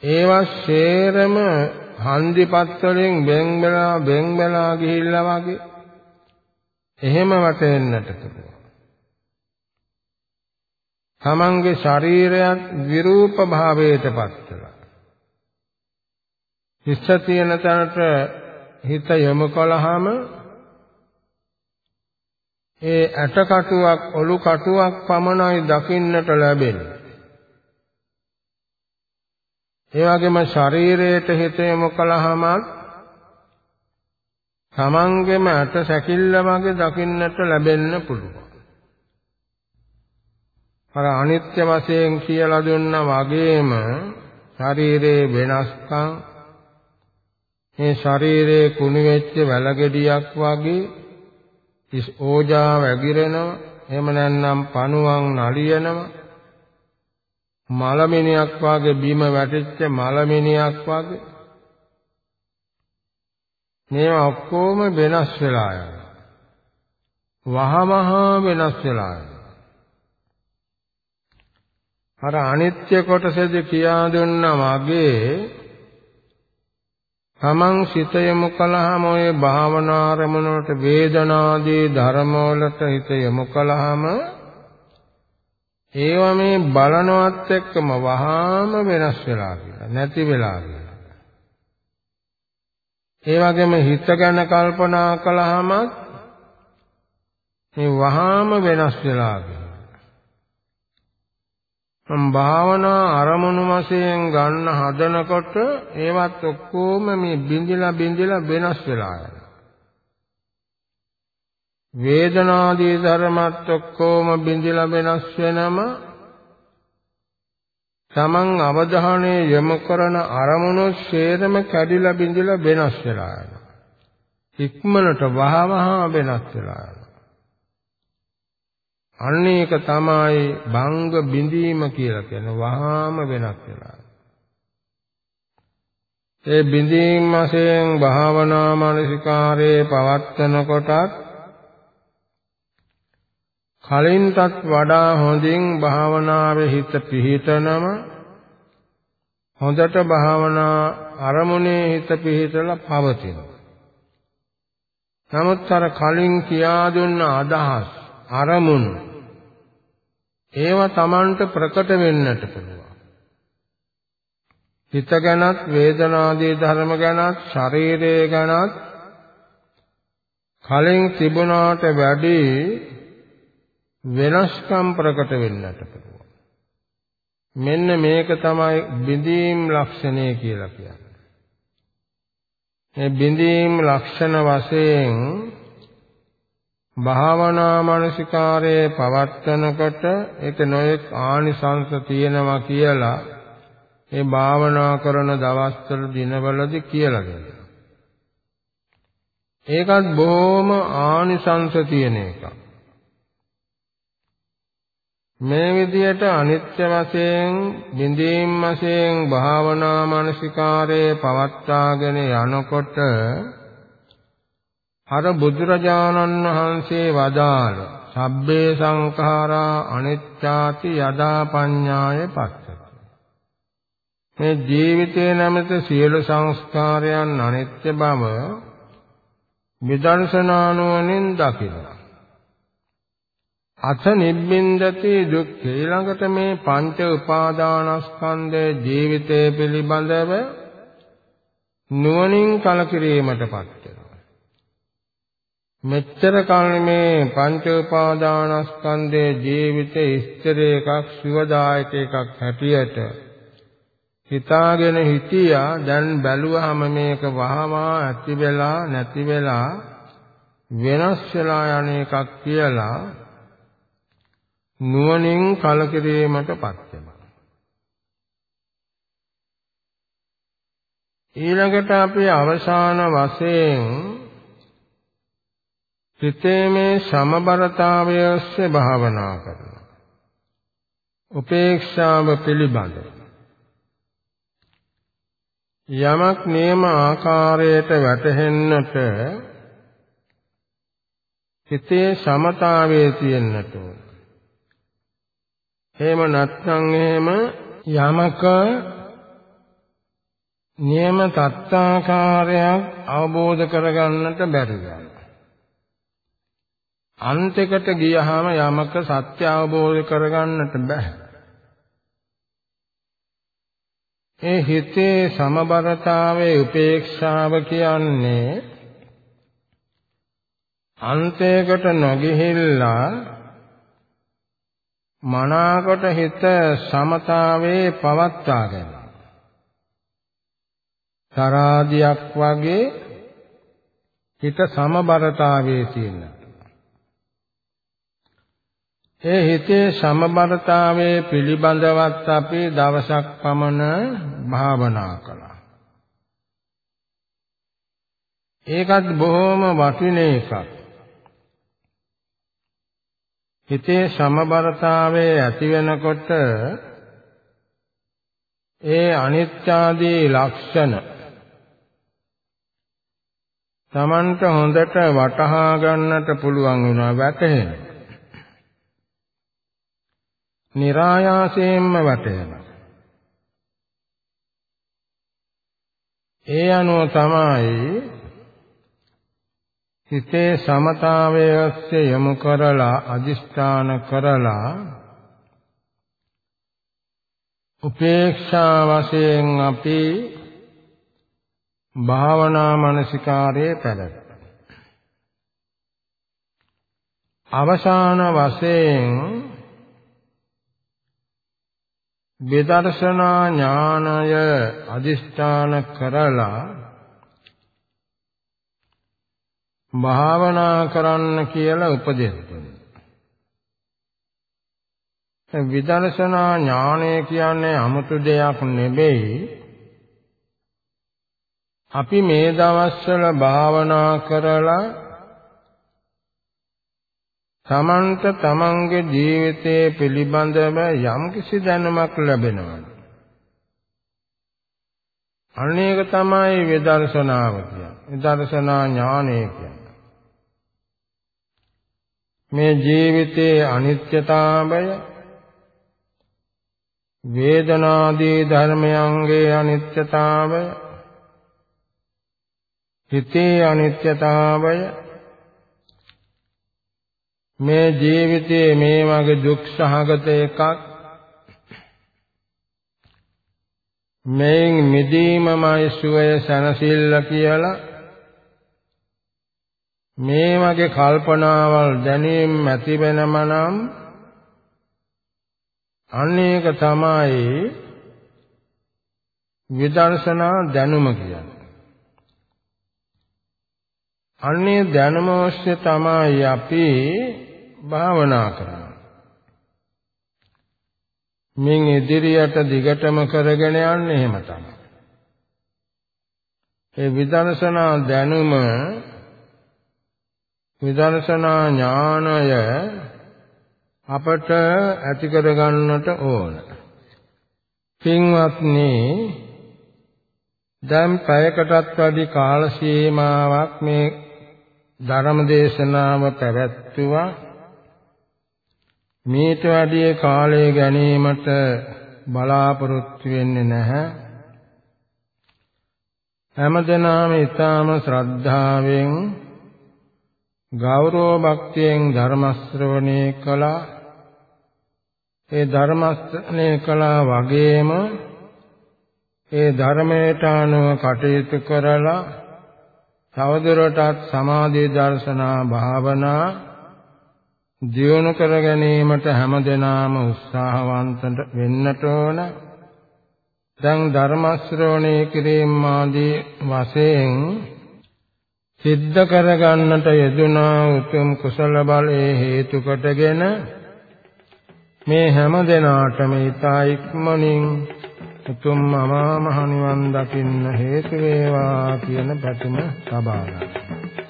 Speaker 1: ඒවා ශේරම හන්දිපත් වලින් බෙන් බලා බෙන් බලා ගිහිල්ලා වගේ එහෙම වැටෙන්නට පුළුවන්. තමන්ගේ ශරීරයත් විරූප භාවයටපත් වෙලා. හිස්ස තියෙන තැනට හිත යොමු කළාම ඒ ඇටකටුවක් ඔලු කටුවක් පමණයි දකින්නට ලැබෙන්නේ. ඒ වගේම ශරීරයට හිත යොමු කළාම තමන්ගේම ඇට සැකිල්ල වගේ දකින්නට ලැබෙන්න පුළුවන්. අර අනිත්‍ය වශයෙන් කියලා දුන්නා වගේම ශරීරයේ වෙනස්කම් මේ ශරීරයේ කුණු වෙච්ච වැලගෙඩියක් වගේ ඉස් ඕජා වැగిරෙනවා එහෙම නැත්නම් පණුවන් නලියනවා මලමිනියක් වාගේ බීම වැටිච්ච මලමිනියක් වාගේ. මේවා ඔක්කොම වෙනස් වෙලා යනවා. වහමහා වෙනස් වෙලා යනවා. අර අනිත්‍ය කොටසද කියා දුන්නා වගේ තමන් සිත යොමු කළාම ඔය භාවනා අරමුණට වේදනාදී ධර්මවලට හිත යොමු කළාම ඒවා මේ බලනවත් එක්කම වහාම වෙනස් වෙලා කියලා නැති වෙලා කියලා. ඒ වගේම හිත ගැන කල්පනා කළාම මේ වහාම වෙනස් වෙලා කියලා. මම භාවනා අරමුණු වශයෙන් ගන්න හදනකොට ඒවත් ඔක්කොම මේ බිඳිලා බිඳිලා වෙනස් වෙලා යනවා. වේදනාදී ධර්මත් ඔක්කොම බිඳිලා වෙනස් වෙනම තමන් අවධානය යොමු කරන අරමුණු ශේරම කැඩිලා බිඳිලා වෙනස් වෙලා යනවා. ඉක්මනට වහවහ වෙනස් වෙලා යනවා. අන්න ඒක තමයි භංග බිඳීම කියලා කියන වහාම වෙනස් වෙලා. ඒ බිඳීම් වශයෙන් භාවනා මානසිකාරයේ පවත්තන කොටත් කලින්ටත් වඩා හොඳින් භාවනාවේ හිත පිහිටනම හොඳට භාවනා අරමුණේ හිත පිහිටලා පවතිනවා. නමුත් අර කලින් කියා දුන්න අදහස් අරමුණු ඒවා Tamanට ප්‍රකට වෙන්නට පුළුවන්. හිත ගැනත් වේදනාදී ධර්ම ගැනත් ශරීරය ගැනත් කලින් තිබුණාට වැඩි වෙනස්කම් ප්‍රකට වෙන්නට පුළුවන්. මෙන්න මේක තමයි බිඳීම් ලක්ෂණය කියලා කියන්නේ. මේ බිඳීම් ලක්ෂණ වශයෙන් භාවනා මානසිකාරයේ පවත්තනකොට ඒක නොයෙක් ආනිසංස තියෙනවා කියලා ඒ භාවනා කරන දවස්වල දිනවලදී කියලා දෙනවා. ඒකත් බොහොම ආනිසංස තියෙන එකක්. මේ විදියට අනිත්‍ය වශයෙන් බිඳීම් වශයෙන් භාවනා මානසිකාරයේ පවත්වාගෙන යනකොට අර බුදුරජාණන් වහන්සේ වදාළ සබ්බේ සංඛාරා අනිත්‍යාති යදා පඤ්ඤාය පස්සති. මේ ජීවිතේ නැමෙත සියලු සංස්කාරයන් අනිත්‍ය බව විදර්ශනානුවණින් දකිනවා. අත නිබ්බින්දති දුක් ඊළඟට මේ පංච උපාදානස්කන්ධයේ ජීවිතය පිළිබඳව නුවණින් කලකිරීමටපත් වෙනවා. මෙච්චර කල් මේ පංච උපාදානස්කන්ධයේ ජීවිතේ ස්ථිර එකක් සුවදායක එකක් හැටියට හිතාගෙන හිටියා දැන් බැලුවහම මේක වහමා ඇති වෙලා නැති වෙලා වෙනස් වෙලා යන එකක් කියලා නුවණින් කලකිරීමටපත් වෙනවා. ඊළඟට අපි අවසාන වශයෙන් සිතේ මේ සමබරතාවය ඔස්සේ භාවනා කරනවා. උපේක්ෂාව පිළිබඳ යමක් නියම ආකාරයට වැටහෙන්නට හිතේ සමතාවයේ තියෙන්නට ඕන. එහෙම නැත්නම් එහෙම යමක නියම තත්තාකාරයක් අවබෝධ කරගන්නට බැරි වෙනවා. අන්තිකට ගියහම යමක සත්‍ය අවබෝධ කරගන්නට බෑ. ඒ හිතේ සමබරතාවයේ උපේක්ෂාව කියන්නේ අන්තයකට නොගිහිල්ලා මනාකොට හිත සමතාවේ පවත්වාගෙන තරාදියක් වගේ හිත සමබරතාවයේ තියෙන. ඒ හිතේ සමබරතාවයේ පිළිබඳවත් අපි දවසක් පමණ භාවනා කළා. ඒකත් බොහොම වටින එකක්. හිතේ සමබරතාවයේ ඇති වෙනකොට ඒ අනිත්‍යාදී ලක්ෂණ Tamanට හොඳට වටහා ගන්නට පුළුවන් වුණා වැටහෙන. નિરાයාසයෙන්ම වැටහෙනවා. ඒ අනුව තමයි හිතේ සමතාවයේ ඔස්සේ යොමු කරලා අදිෂ්ඨාන කරලා උපේක්ෂා වශයෙන් අපි භාවනා මනසිකාරයේ පැවැත් අවසාන වශයෙන් විදර්ශනා ඥානය අදිෂ්ඨාන කරලා භාවනා කරන්න කියලා උපදෙස් දෙනවා. විදර්ශනා ඥානය කියන්නේ 아무තු දෙයක් නෙවෙයි. අපි මේ දවස්වල භාවනා කරලා තමන්ට තමන්ගේ ජීවිතයේ පිළිබඳව යම්කිසි දැනුමක් ලැබෙනවා. අනේක තමයි විදර්ශනාව කියන්නේ. විදර්ශනා ඥානය කියන්නේ. මේ ජීවිතයේ අනිත්‍යතාවය වේදනාදී ධර්මයන්ගේ අනිත්‍යතාවය හිතේ අනිත්‍යතාවය මේ ජීවිතයේ මේ වගේ දුක් සහගත එකක් මේන් මිදීමමයි සුවය සනසිල්ල කියලා මේ වගේ කල්පනාවල් දැනීම් ඇති වෙනම නම් අනේක තමයි විදර්ශනා දැනුම කියන්නේ. අන්නේ දැනුම ඔස්සේ තමයි අපි භාවනා කරන්නේ. මින් ඉදිරියට දිගටම කරගෙන යන්නේ එහෙම තමයි. ඒ විදර්ශනා දැනුම විදර්ශනා ඥානය අපට ඇති කර ගන්නට ඕන. පින්වත්නි දැන් පැයකටත් වැඩි කාල සීමාවක් මේ ධර්ම දේශනාව පැවැත්වුවා. මේට වැඩි කාලය ගැනීමට බලාපොරොත්තු වෙන්නේ නැහැ. හැමදෙනාම ඊටාම ශ්‍රද්ධාවෙන් ගෞරව භක්තියෙන් ධර්ම ශ්‍රවණය කළා. ඒ ධර්ම ශ්‍රවණය කළා වගේම ඒ ධර්මයට අනුව කටයුතු කරලා තවදුරටත් සමාධි දර්ශනා භාවනා දියුණු කර ගැනීමට හැමදෙනාම උත්සාහවන්ත වෙන්නට ඕන. දැන් ධර්ම ශ්‍රවණය කිරීම ආදී වශයෙන් සිද්ධ කරගන්නට යෙදුනා උතුම් කුසල බලයේ හේතු කොටගෙන මේ හැම දිනාටම ඊතා ඉක්මනින් උතුම් අමා මහ නිවන් දකින්න හේතු වේවා කියන පැතුම සබාවයි